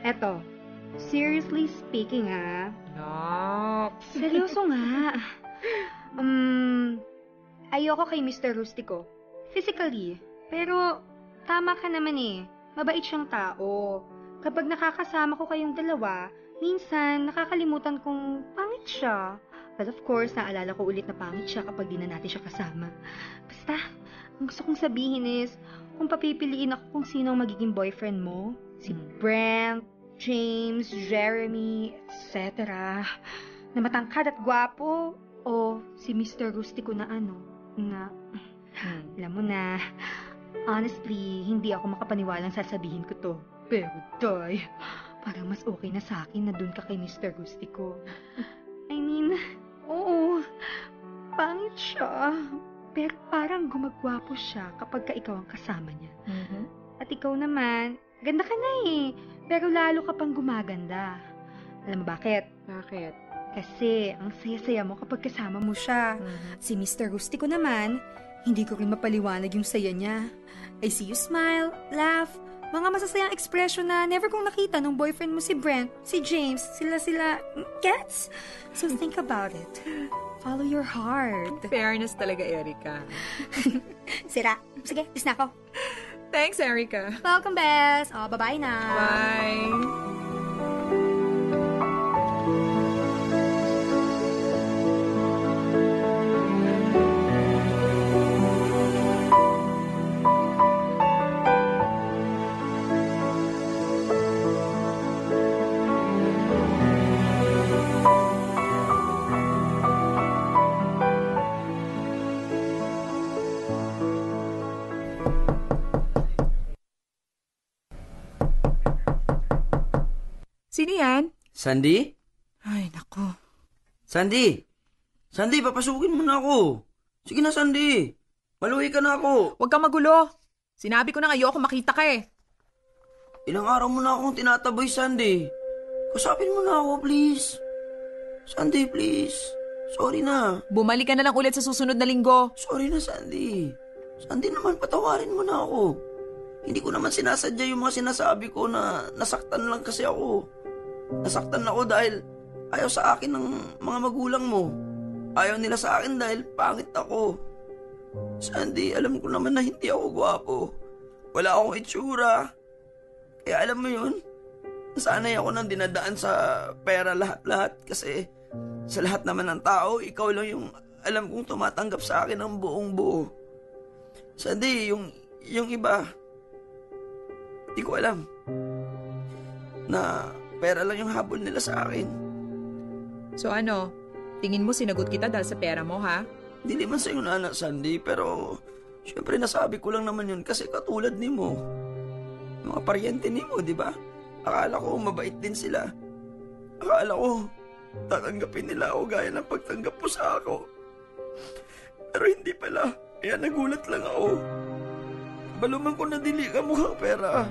Eto, seriously speaking ha, Nox. seryoso nga. Um, ayoko kay Mr. Rustico. Physically. Pero, tama ka naman eh. Mabait siyang tao. Kapag nakakasama ko kayong dalawa, minsan nakakalimutan kong pangit siya. But of course, naalala ko ulit na pangit siya kapag di na natin siya kasama. Basta, ang gusto kong sabihin is, kung papipiliin ako kung sino ang magiging boyfriend mo, si Brent, James, Jeremy, etc. Na matangkad at gwapo, o si Mr. Rustico na ano, Na, alam mo na, honestly, hindi ako makapaniwalang sasabihin ko to. Pero, Toy, parang mas okay na sa akin na dun ka kay Mr. Rustico. I mean, oo, pangit siya. Pero parang gumagwapo siya kapag ka ikaw ang kasama niya. At ikaw naman, ganda ka na eh. Pero lalo ka pang gumaganda. Alam mo bakit? Bakit? Kasi ang saya-saya mo kapag kasama mo siya. Si Mr. Rustico naman, hindi ko rin mapaliwanag yung saya niya. I see you smile, laugh, mga masasayang expression na never kong nakita nung boyfriend mo si Brent, si James, sila sila, gets? So think about it. Follow your heart. Fairness talaga, Erica. Sira. Sige, is na ako. Thanks, Erica. Welcome, Bess. Oh, bye-bye na. Bye. Sino yan? Sandy? Ay, nako. Sandy! Sandy, papasukin mo na ako. Sige na, Sandy. Maluhi ka na ako. Huwag kang magulo. Sinabi ko na ayoko makita ka eh. Ilang araw mo na akong tinataboy, Sandy. Kusapin mo na ako, please. Sandy, please. Sorry na. Bumalik ka na lang ulit sa susunod na linggo. Sorry na, Sandy. Sandy naman, patawarin mo na ako. Hindi ko naman sinasadya yung mga sinasabi ko na nasaktan lang kasi ako. Nasaktan ako dahil ayaw sa akin ng mga magulang mo. Ayaw nila sa akin dahil pangit ako. Sandy, alam ko naman na hindi ako gwapo. Wala akong itsura. Kaya alam mo yun, nasanay ako nang dinadaan sa pera lahat-lahat kasi sa lahat naman ng tao, ikaw lang yung alam kong tumatanggap sa akin ng buong buo. Sandy, yung, yung iba, di ko alam na pera lang yung habol nila sa akin. So ano, tingin mo sinagot kita dahil sa pera mo, ha? Hindi naman sa'yo na anak, Sandy, pero syempre nasabi ko lang naman yun kasi katulad ni mo. Mga paryente ni mo, di ba? Akala ko mabait din sila. Akala ko tatanggapin nila ako gaya ng pagtanggap mo sa ako. Pero hindi pala. Kaya nagulat lang ako. Baluman ko na dili ka mukhang pera.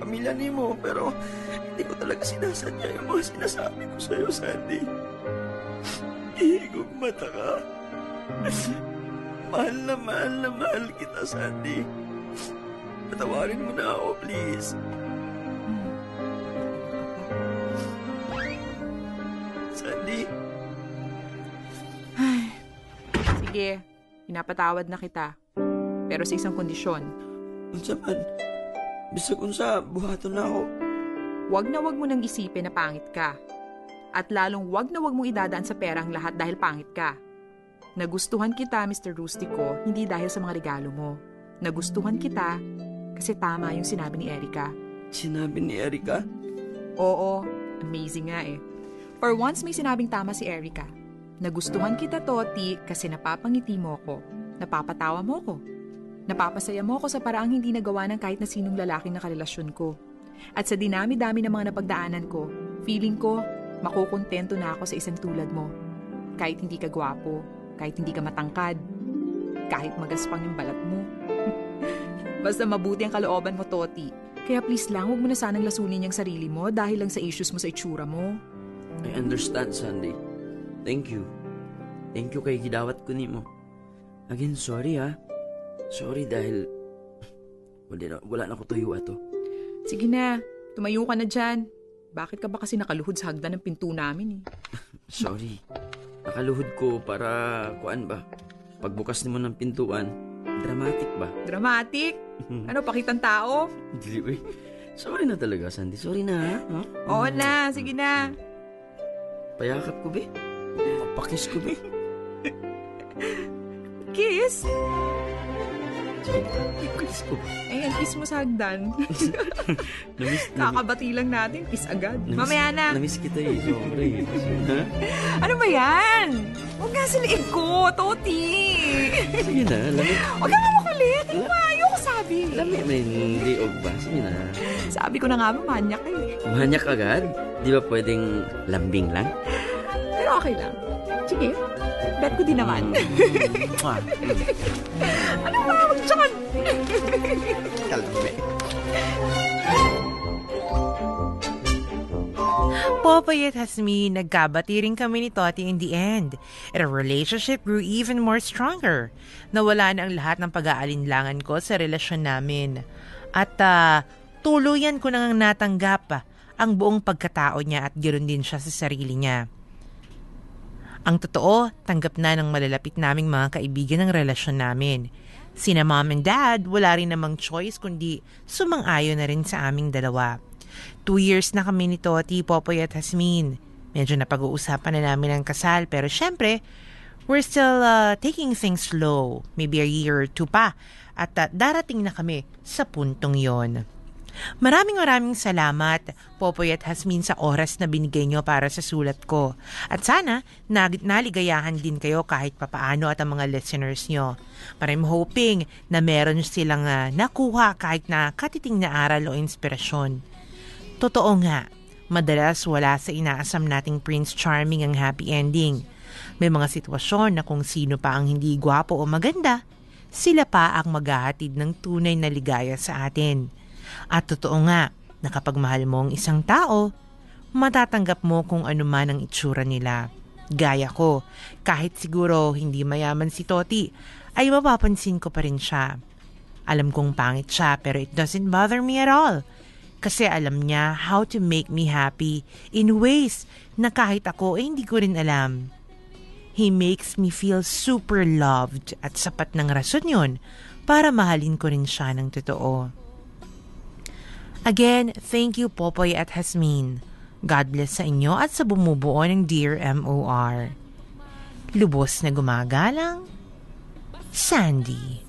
Pamilya ni mo, pero hindi ko talaga sinasadya yung mga sinasabi ko sa'yo, Sandy. Ihigog mata ka. mahal na mahal na mahal kita, Sandy. Patawarin mo na ako, please. Sandy, Sige, pinapatawad na kita. Pero sa isang kondisyon. unsa man, bisag unsa, buhaton na ako. Huwag na huwag mo nang isipin na pangit ka. At lalong huwag na huwag mong idadaan sa pera ang lahat dahil pangit ka. Nagustuhan kita, Mr. Rustico, hindi dahil sa mga regalo mo. Nagustuhan kita kasi tama yung sinabi ni Erica. Sinabi ni Erica? Oo, amazing nga eh. For once may sinabing tama si Erica. Nagustuhan kita, Toti, kasi napapangiti mo ko. Napapatawa mo ko. Napapasaya mo ko sa paraang hindi nagawa ng kahit na sinong lalaking nakarelasyon ko. At sa dinami-dami ng mga napagdaanan ko, feeling ko, makukontento na ako sa isang tulad mo. Kahit hindi ka gwapo, kahit hindi ka matangkad, kahit magaspang yung balat mo. Basta mabuti ang kalooban mo, Toti. Kaya please lang, huwag mo na sanang lasunin yung sarili mo dahil lang sa issues mo sa itsura mo. I understand, Sandy. Thank you. Thank you kay gidawat ko ni mo. Again, sorry ha. Sorry dahil wala na, wala na ko tuyo ato. Sige na, tumayo ka na dyan. Bakit ka ba kasi nakaluhod sa hagdan ng pinto namin eh? Sorry. Nakaluhod ko para, kuan ba? Pagbukas ni mo ng pintuan, dramatic ba? Dramatic? Ano, pakitang tao? Uy. Sorry na talaga, Sandy. Sorry na, ha? ha? Oo na, sige na. Payakap ko, be. Papakis ko, be. Kiss? Kiss ko. Ayan, kiss mo sa hagdan. Namiss, Kakabati lang natin, kiss agad. namiss- Mamaya na. Namiss kita eh. Sobra eh. Ha? Ano ba yan? Huwag nga sa liig ko, Toti. Sige na, lamig. Huwag ka nga makulit. Ano ba? Ayoko sabi. Lamig na hindi og ba? Sige na. Sabi ko na nga ba, manyak ka eh. Manyak agad? Di ba pwedeng lambing lang? Pero okay lang. Sige, bet ko din naman. Mwah. ano ba? Huwag dyan. Kalbe. Popoy at Hasmi, nagkabati rin kami ni Toti in the end. And our relationship grew even more stronger. Nawala na ang lahat ng pag-aalinlangan ko sa relasyon namin. At ah, tuluyan ko nang natanggap ang buong pagkatao niya at ganoon din siya sa sarili niya. Ang totoo, tanggap na ng malalapit naming mga kaibigan ng relasyon namin. Sina mom and dad, wala rin namang choice kundi sumang-ayon na rin sa aming dalawa. Two years na kami ni Toti, Popoy at Hasmin. Medyo napag-uusapan na namin ang kasal pero syempre, we're still uh, taking things slow. Maybe a year or two pa. At uh, darating na kami sa puntong yon. Maraming maraming salamat, Popoy at Hasmin, sa oras na binigay nyo para sa sulat ko. At sana, naligayahan din kayo kahit papaano at ang mga listeners nyo. But I'm hoping na meron silang ah, nakuha kahit na katiting na aral o inspirasyon. Totoo nga, madalas wala sa inaasam nating Prince Charming ang happy ending. May mga sitwasyon na kung sino pa ang hindi gwapo o maganda, sila pa ang maghahatid ng tunay na ligaya sa atin. At totoo nga na mo ang isang tao, matatanggap mo kung ano man ang itsura nila. Gaya ko, kahit siguro hindi mayaman si Toti, ay mapapansin ko pa rin siya. Alam kong pangit siya pero it doesn't bother me at all. Kasi alam niya how to make me happy in ways na kahit ako ay hindi ko rin alam. He makes me feel super loved at sapat ng rason yun para mahalin ko rin siya ng totoo. Again, thank you Popoy at Hasmin. God bless sa inyo at sa bumubuo ng Dear MOR. Lubos na gumagalang, Sandy.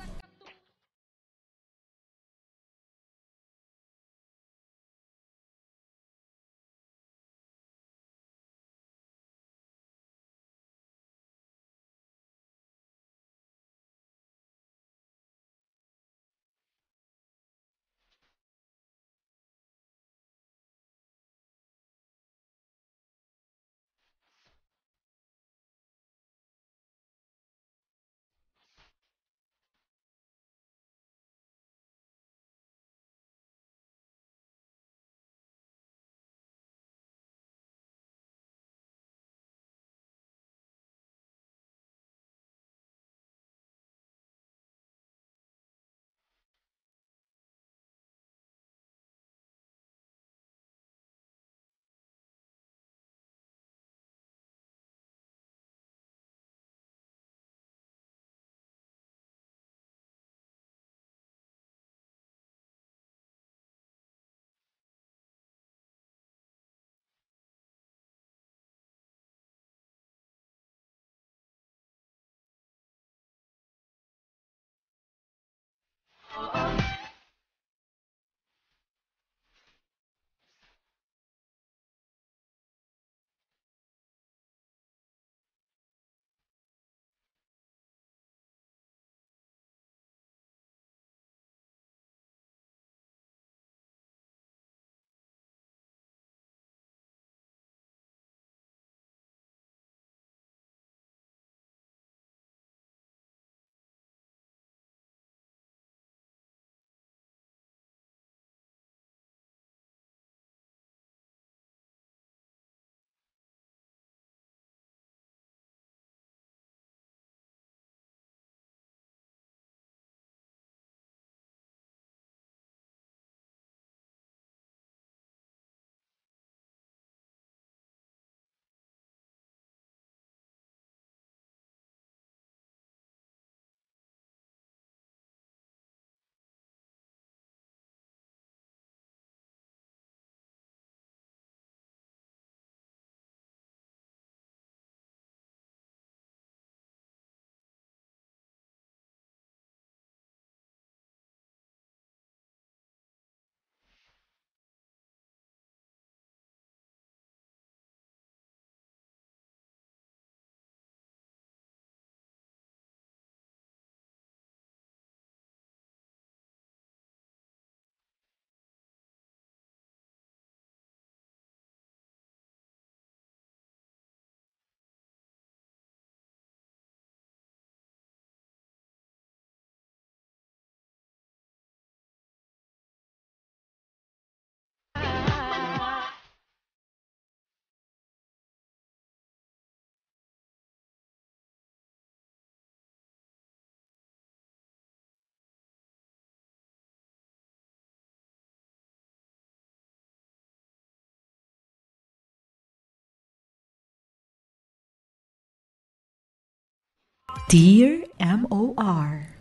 Dear M.O.R.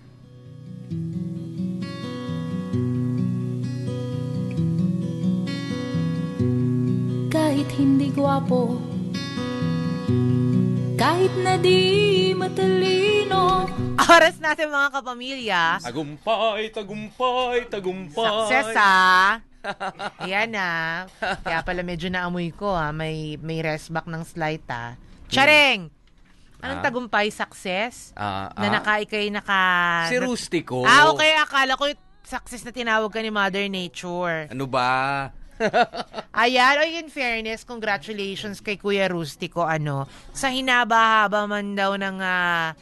Kahit hindi gwapo Kahit na di matalino Oras natin mga kapamilya. Tagumpay, tagumpay, tagumpay. Success ah. Ayan na. Kaya pala medyo naamoy ko ah. May, may rest back ng slight ah. Charing! Anong Ah? tagumpay success? Ah, Na ah. naka, ikay naka... Si Rustico. Ah, okay. Akala ko yung success na tinawag ka ni Mother Nature. Ano ba? Ayan, oy, in fairness, congratulations kay Kuya Rustico, ano, sa hinaba-haba man daw ng, ah,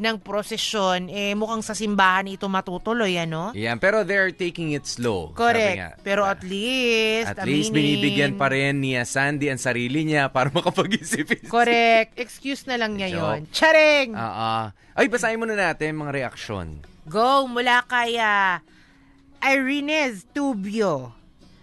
ng prosesyon, eh, mukhang sa simbahan ito matutuloy, ano? Yan, pero they're taking it slow. Sabi nga. Correct. Pero at least, At least aminin. binibigyan pa rin ni Sandy ang sarili niya para makapag-isip. Correct. Excuse na lang niya yon. Charing! Ah, ah. Ay, basahin muna natin mga reaksyon. Go mula kay ah, Irenes Tubio.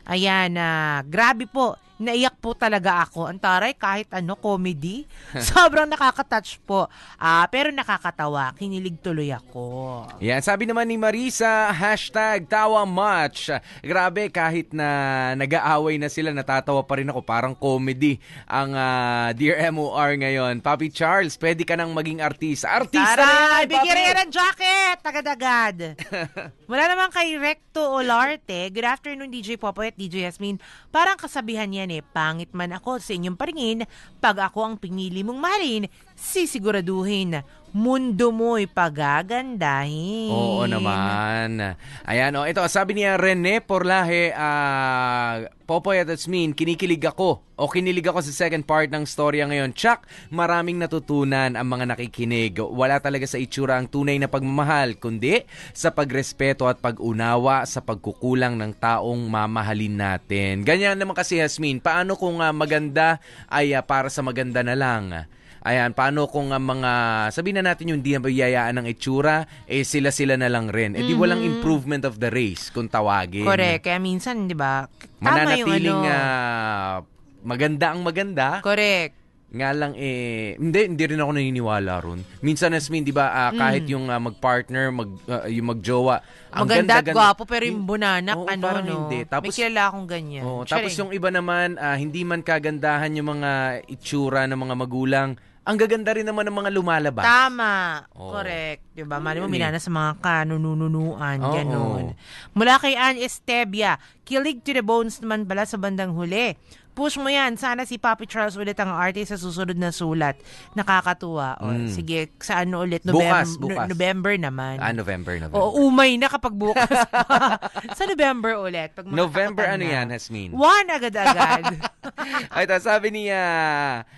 Ayan, na grabe po. Naiyak po talaga ako. Ang taray, kahit ano, comedy. Sobrang nakaka-touch po. Ah, pero nakakatawa. Kinilig tuloy ako. Yan, sabi naman ni Marisa, hashtag tawa much. Grabe, kahit na nag-aaway na sila, natatawa pa rin ako. Parang comedy ang ah, Dear MOR ngayon. Papi Charles, pwede ka nang maging artista. Artista na Taray, yan, bigyan rin ng jacket. Agad-agad. Wala naman kay Recto Olarte. Good afternoon, DJ Popoy at DJ Yasmin. Parang kasabihan yan eh, pangit man ako sa inyong paringin, pag ako ang pinili mong mahalin, sisiguraduhin, mundo mo'y pagagandahin. Oo naman. Ayan, oh, ito, sabi niya Rene Porlahe, ah, Popoy at Asmin, kinikilig ako o kinilig ako sa second part ng storya ngayon. Chuck, maraming natutunan ang mga nakikinig. Wala talaga sa itsura ang tunay na pagmamahal, kundi sa pagrespeto at pag-unawa sa pagkukulang ng taong mamahalin natin. Ganyan naman kasi, Hasmin, paano kung ah, maganda ay ah, para sa maganda na lang? Ayan, paano kung ang mga, sabihin na natin yung di nabiyayaan ng itsura, eh sila-sila na lang rin. Eh di walang Mhm. improvement of the race kung tawagin. Correct. Kaya minsan, di ba, tama yung Mananatiling ano. ah, maganda ang maganda. Correct. Nga lang eh, hindi, hindi rin ako naniniwala ron. Minsan, Asmin, di ba, ah, kahit Mm. yung ah, mag-partner, mag, ah, yung magjowa, ang Maganda at ganda-ganda- gwapo, pero yung bunanak, Oo, ano, parang no? hindi. Tapos- May kilala akong ganyan. Charing. tapos yung iba naman, ah, hindi man kagandahan yung mga itsura ng mga magulang, ang gaganda rin naman ng mga lumalabas. Tama. Oo. Correct. Diba? Mali mo, eh. minana sa mga kanununuan. Oo. Ganon. Mula kay Ann Estebia, kilig to the bones naman pala sa bandang huli. Push mo yan. Sana si Papi Charles ulit ang artist sa susunod na sulat. Nakakatuwa. O, Mm. sige, sa ano ulit? Bukas, Novem- bukas. No- November naman. Ah, November, November. Oo, umay na kapag bukas. sa November ulit. Pag November ano na. yan, Hasmin? One agad-agad. Ay, ito, sabi niya,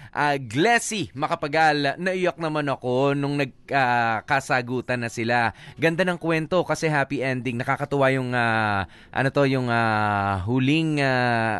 ah, Glessy, makapagal, naiyak naman ako nung nagkasagutan na sila. Ganda ng kwento kasi happy ending. Nakakatuwa yung, ah, ano to, yung ah, huling, ah,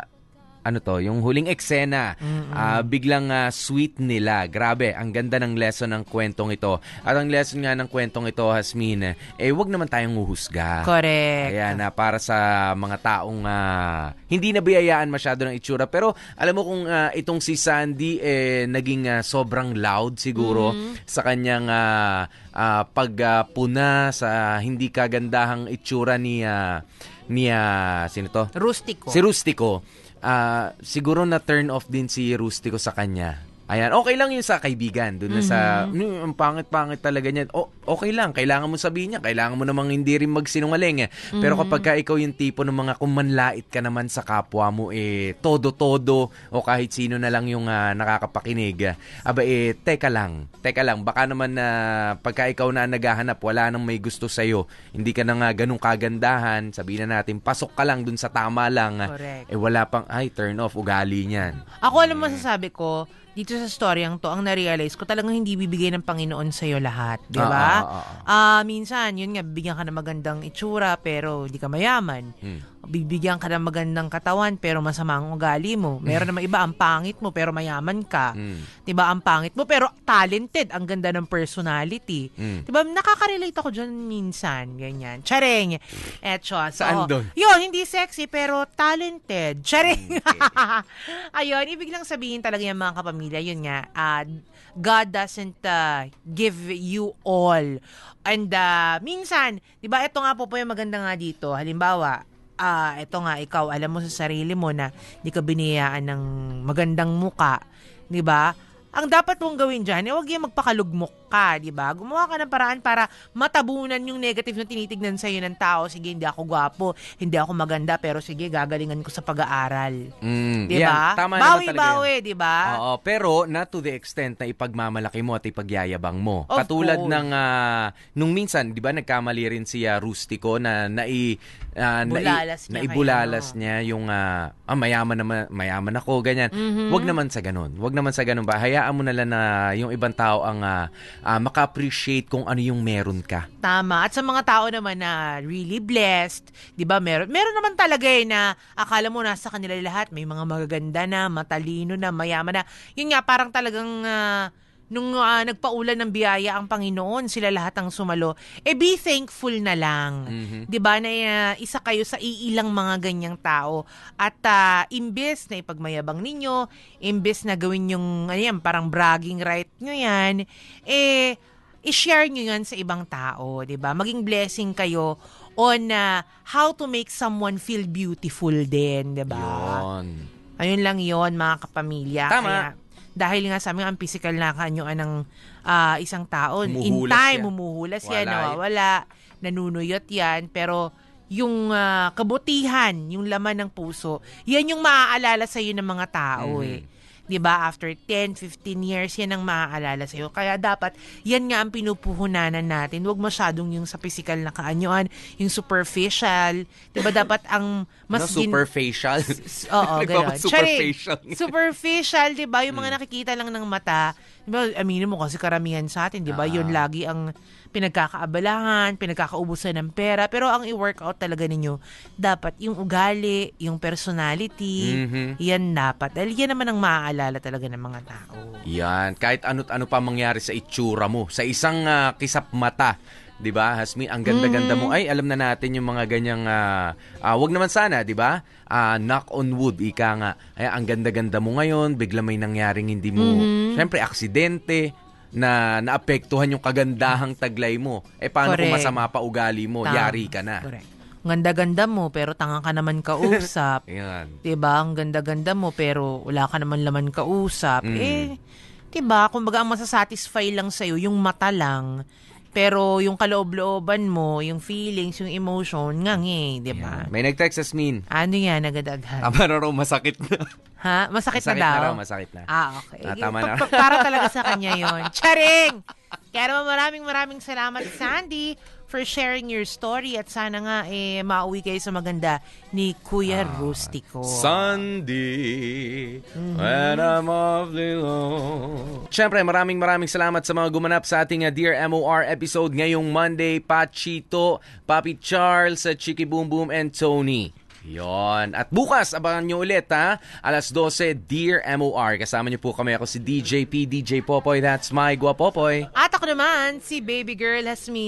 ano to, yung huling eksena, ah, biglang ah, sweet nila. Grabe, ang ganda ng lesson ng kwentong ito. At ang lesson nga ng kwentong ito, Hasmin, eh, wag naman tayong uhusga. Correct. Ayan, na para sa mga taong ah, hindi nabiyayaan masyado ng itsura. Pero alam mo kung ah, itong si Sandy eh, naging ah, sobrang loud siguro Mhm. sa kanyang ah, ah, pagpuna sa hindi kagandahang itsura ni ah, ni ah, sino to? Rustico. Si Rustico. Ah, siguro na turn off din si Rustico sa kanya. Ayan, okay lang yun sa kaibigan. Doon na sa. "Mm, ang pangit-pangit talaga niyan. O, okay lang, kailangan mo sabihin niya. Kailangan mo namang hindi rin magsinungaling. Eh. Pero Mhm. kapag ka ikaw yung tipo ng mga kumanlait ka naman sa kapwa mo, eh, todo-todo, o kahit sino na lang yung ah, nakakapakinig, aba eh, teka lang, teka lang, baka naman na pagka ikaw na naghahanap, wala nang may gusto sa'yo, hindi ka na nga ganun kagandahan, sabihin na natin, pasok ka lang dun sa tama lang, Correct. eh wala pang, ay, turn off, ugali niyan. Ako alam mo masasabi ko, dito sa storyang to, ang na-realize ko, talagang hindi bibigay ng Panginoon sa'yo lahat. Di ba? Ah, ah, ah, Ah, minsan, yun nga, bibigyan ka ng magandang itsura, pero hindi ka mayaman. Hmm. Bibigyan ka ng magandang katawan pero masama ang ugali mo. Meron naman iba, ang pangit mo pero mayaman ka. Mm. 'Di ba? Ang pangit mo pero talented, ang ganda ng personality. Mm. 'Di ba? Nakaka-relate ako diyan minsan, ganyan. Charing. Eto, so, Saan doon? Yun, hindi sexy pero talented. Charing. Ayun, ibig lang sabihin talaga yung mga kapamilya, yun nga, ah, God doesn't ah, give you all. And ah, minsan, 'di ba, ito nga po po yung maganda nga dito. Halimbawa, ah, ito nga ikaw, alam mo sa sarili mo na hindi ka biniyaan ng magandang muka, 'di ba? Ang dapat mong gawin dyan, eh, huwag yung magpakalugmok ka, di ba? Gumawa ka ng paraan para matabunan yung negative na tinitignan sa'yo ng tao. Sige, hindi ako gwapo, hindi ako maganda, pero sige, gagalingan ko sa pag-aaral. Mm, Di ba? Tama naman talaga Bawi-bawi, yan. di ba? Oo, pero not to the extent na ipagmamalaki mo at ipagyayabang mo. Of Katulad course. ng ah, nung minsan, 'di ba, nagkamali rin si ah, Rustico na nai nai- Bulalas niya naibulalas niya yung ah, ah, mayaman naman, mayaman ako ganyan. Mhm. Wag naman sa ganun. Wag naman sa ganun ba. Hayaan mo na lang na yung ibang tao ang ah, ah, maka-appreciate kung ano yung meron ka. Tama. At sa mga tao naman na really blessed, 'di ba? Meron meron naman talaga eh na akala mo nasa kanila lahat, may mga magaganda na, matalino na, mayaman na. Yun nga parang talagang ah, nung ah, nagpaulan ng biyaya ang Panginoon, sila lahat ang sumalo. Eh be thankful na lang. Mhm. 'Di ba na ah, isa kayo sa iilang mga ganyang tao at ah, imbes na ipagmayabang ninyo, imbes na gawin yung ano yan, parang bragging right nyo yan, eh i-share nyo yan sa ibang tao, 'di ba? Maging blessing kayo on ah, how to make someone feel beautiful din, 'di ba? Yun. Ayun lang 'yon mga kapamilya. Tama. Kaya, dahil nga sa amin ang physical na kanyuan ng ah, isang tao, in Humuhulas time yan. humuhulas yan, Wala. nawawala, nanunuyot yan, pero yung ah, kabutihan, yung laman ng puso, yan yung maaalala sa ng mga tao Mhm. eh. 'Di ba? After 10, 15 years, yan ang maaalala sa Kaya dapat yan nga ang pinupuhunanan natin. Huwag masyadong yung sa physical na kaanyuan, yung superficial. 'Di ba dapat ang mas no, superficial. Oo, gano'n. Superficial. Charing. Superficial, di ba? Yung Hmm. mga nakikita lang ng mata. Di ba, aminin mo kasi karamihan sa atin, di ba? Ah. Yun lagi ang pinagkakaabalahan, pinagkakaubusan ng pera. Pero ang i-workout talaga ninyo, dapat yung ugali, yung personality, Mhm. yan dapat. Dahil yan naman ang maaalala talaga ng mga tao. Yan, kahit ano't ano pa mangyari sa itsura mo, sa isang ah, kisap mata, 'di ba? Hasmi, ang ganda-ganda Mm. mo. Ay, alam na natin yung mga ganyang ah, ah, wag naman sana, 'di ba? Ah, knock on wood, ika nga. Ay, ang ganda-ganda mo ngayon, bigla may nangyaring hindi mo, Mhm. syempre aksidente na naapektuhan yung kagandahang taglay mo. Eh paano kung Correct. masama pa ugali mo? Tama. Yari ka na. Correct. Ganda-ganda mo, pero tanga ka naman kausap. Yan. 'Di ba? Ang ganda-ganda mo pero wala ka naman laman kausap. Mm. Eh, 'di ba? Kumbaga ang masasatisfy lang sa yung mata lang. Pero yung kaloob-looban mo, yung feelings, yung emotion, ngangi, 'di ba? May nag-text Asmin. Ano yan, agad-agad? Ah, para raw masakit na. Ha? Masakit, Masakit na daw? na raw, masakit na. Ah, okay. Ah, tama na. Pa- pa- para talaga sa kanya yon. Charing! Kaya naman maraming maraming salamat, Sandy, for sharing your story at sana nga eh mauwi kayo sa maganda ni Kuya Rustico. Sunday, when I'm awfully low. Siyempre, maraming maraming salamat sa mga gumanap sa ating uh, Dear MOR episode ngayong Monday. Pachito, Papi Charles, uh, Chiki Boom Boom, and Tony. Yon. At bukas, abangan nyo ulit ha. Alas 12, Dear MOR. Kasama nyo po kami ako si DJ P, DJ Popoy. That's my Guapopoy. At ako naman, si Baby Girl Hasmin.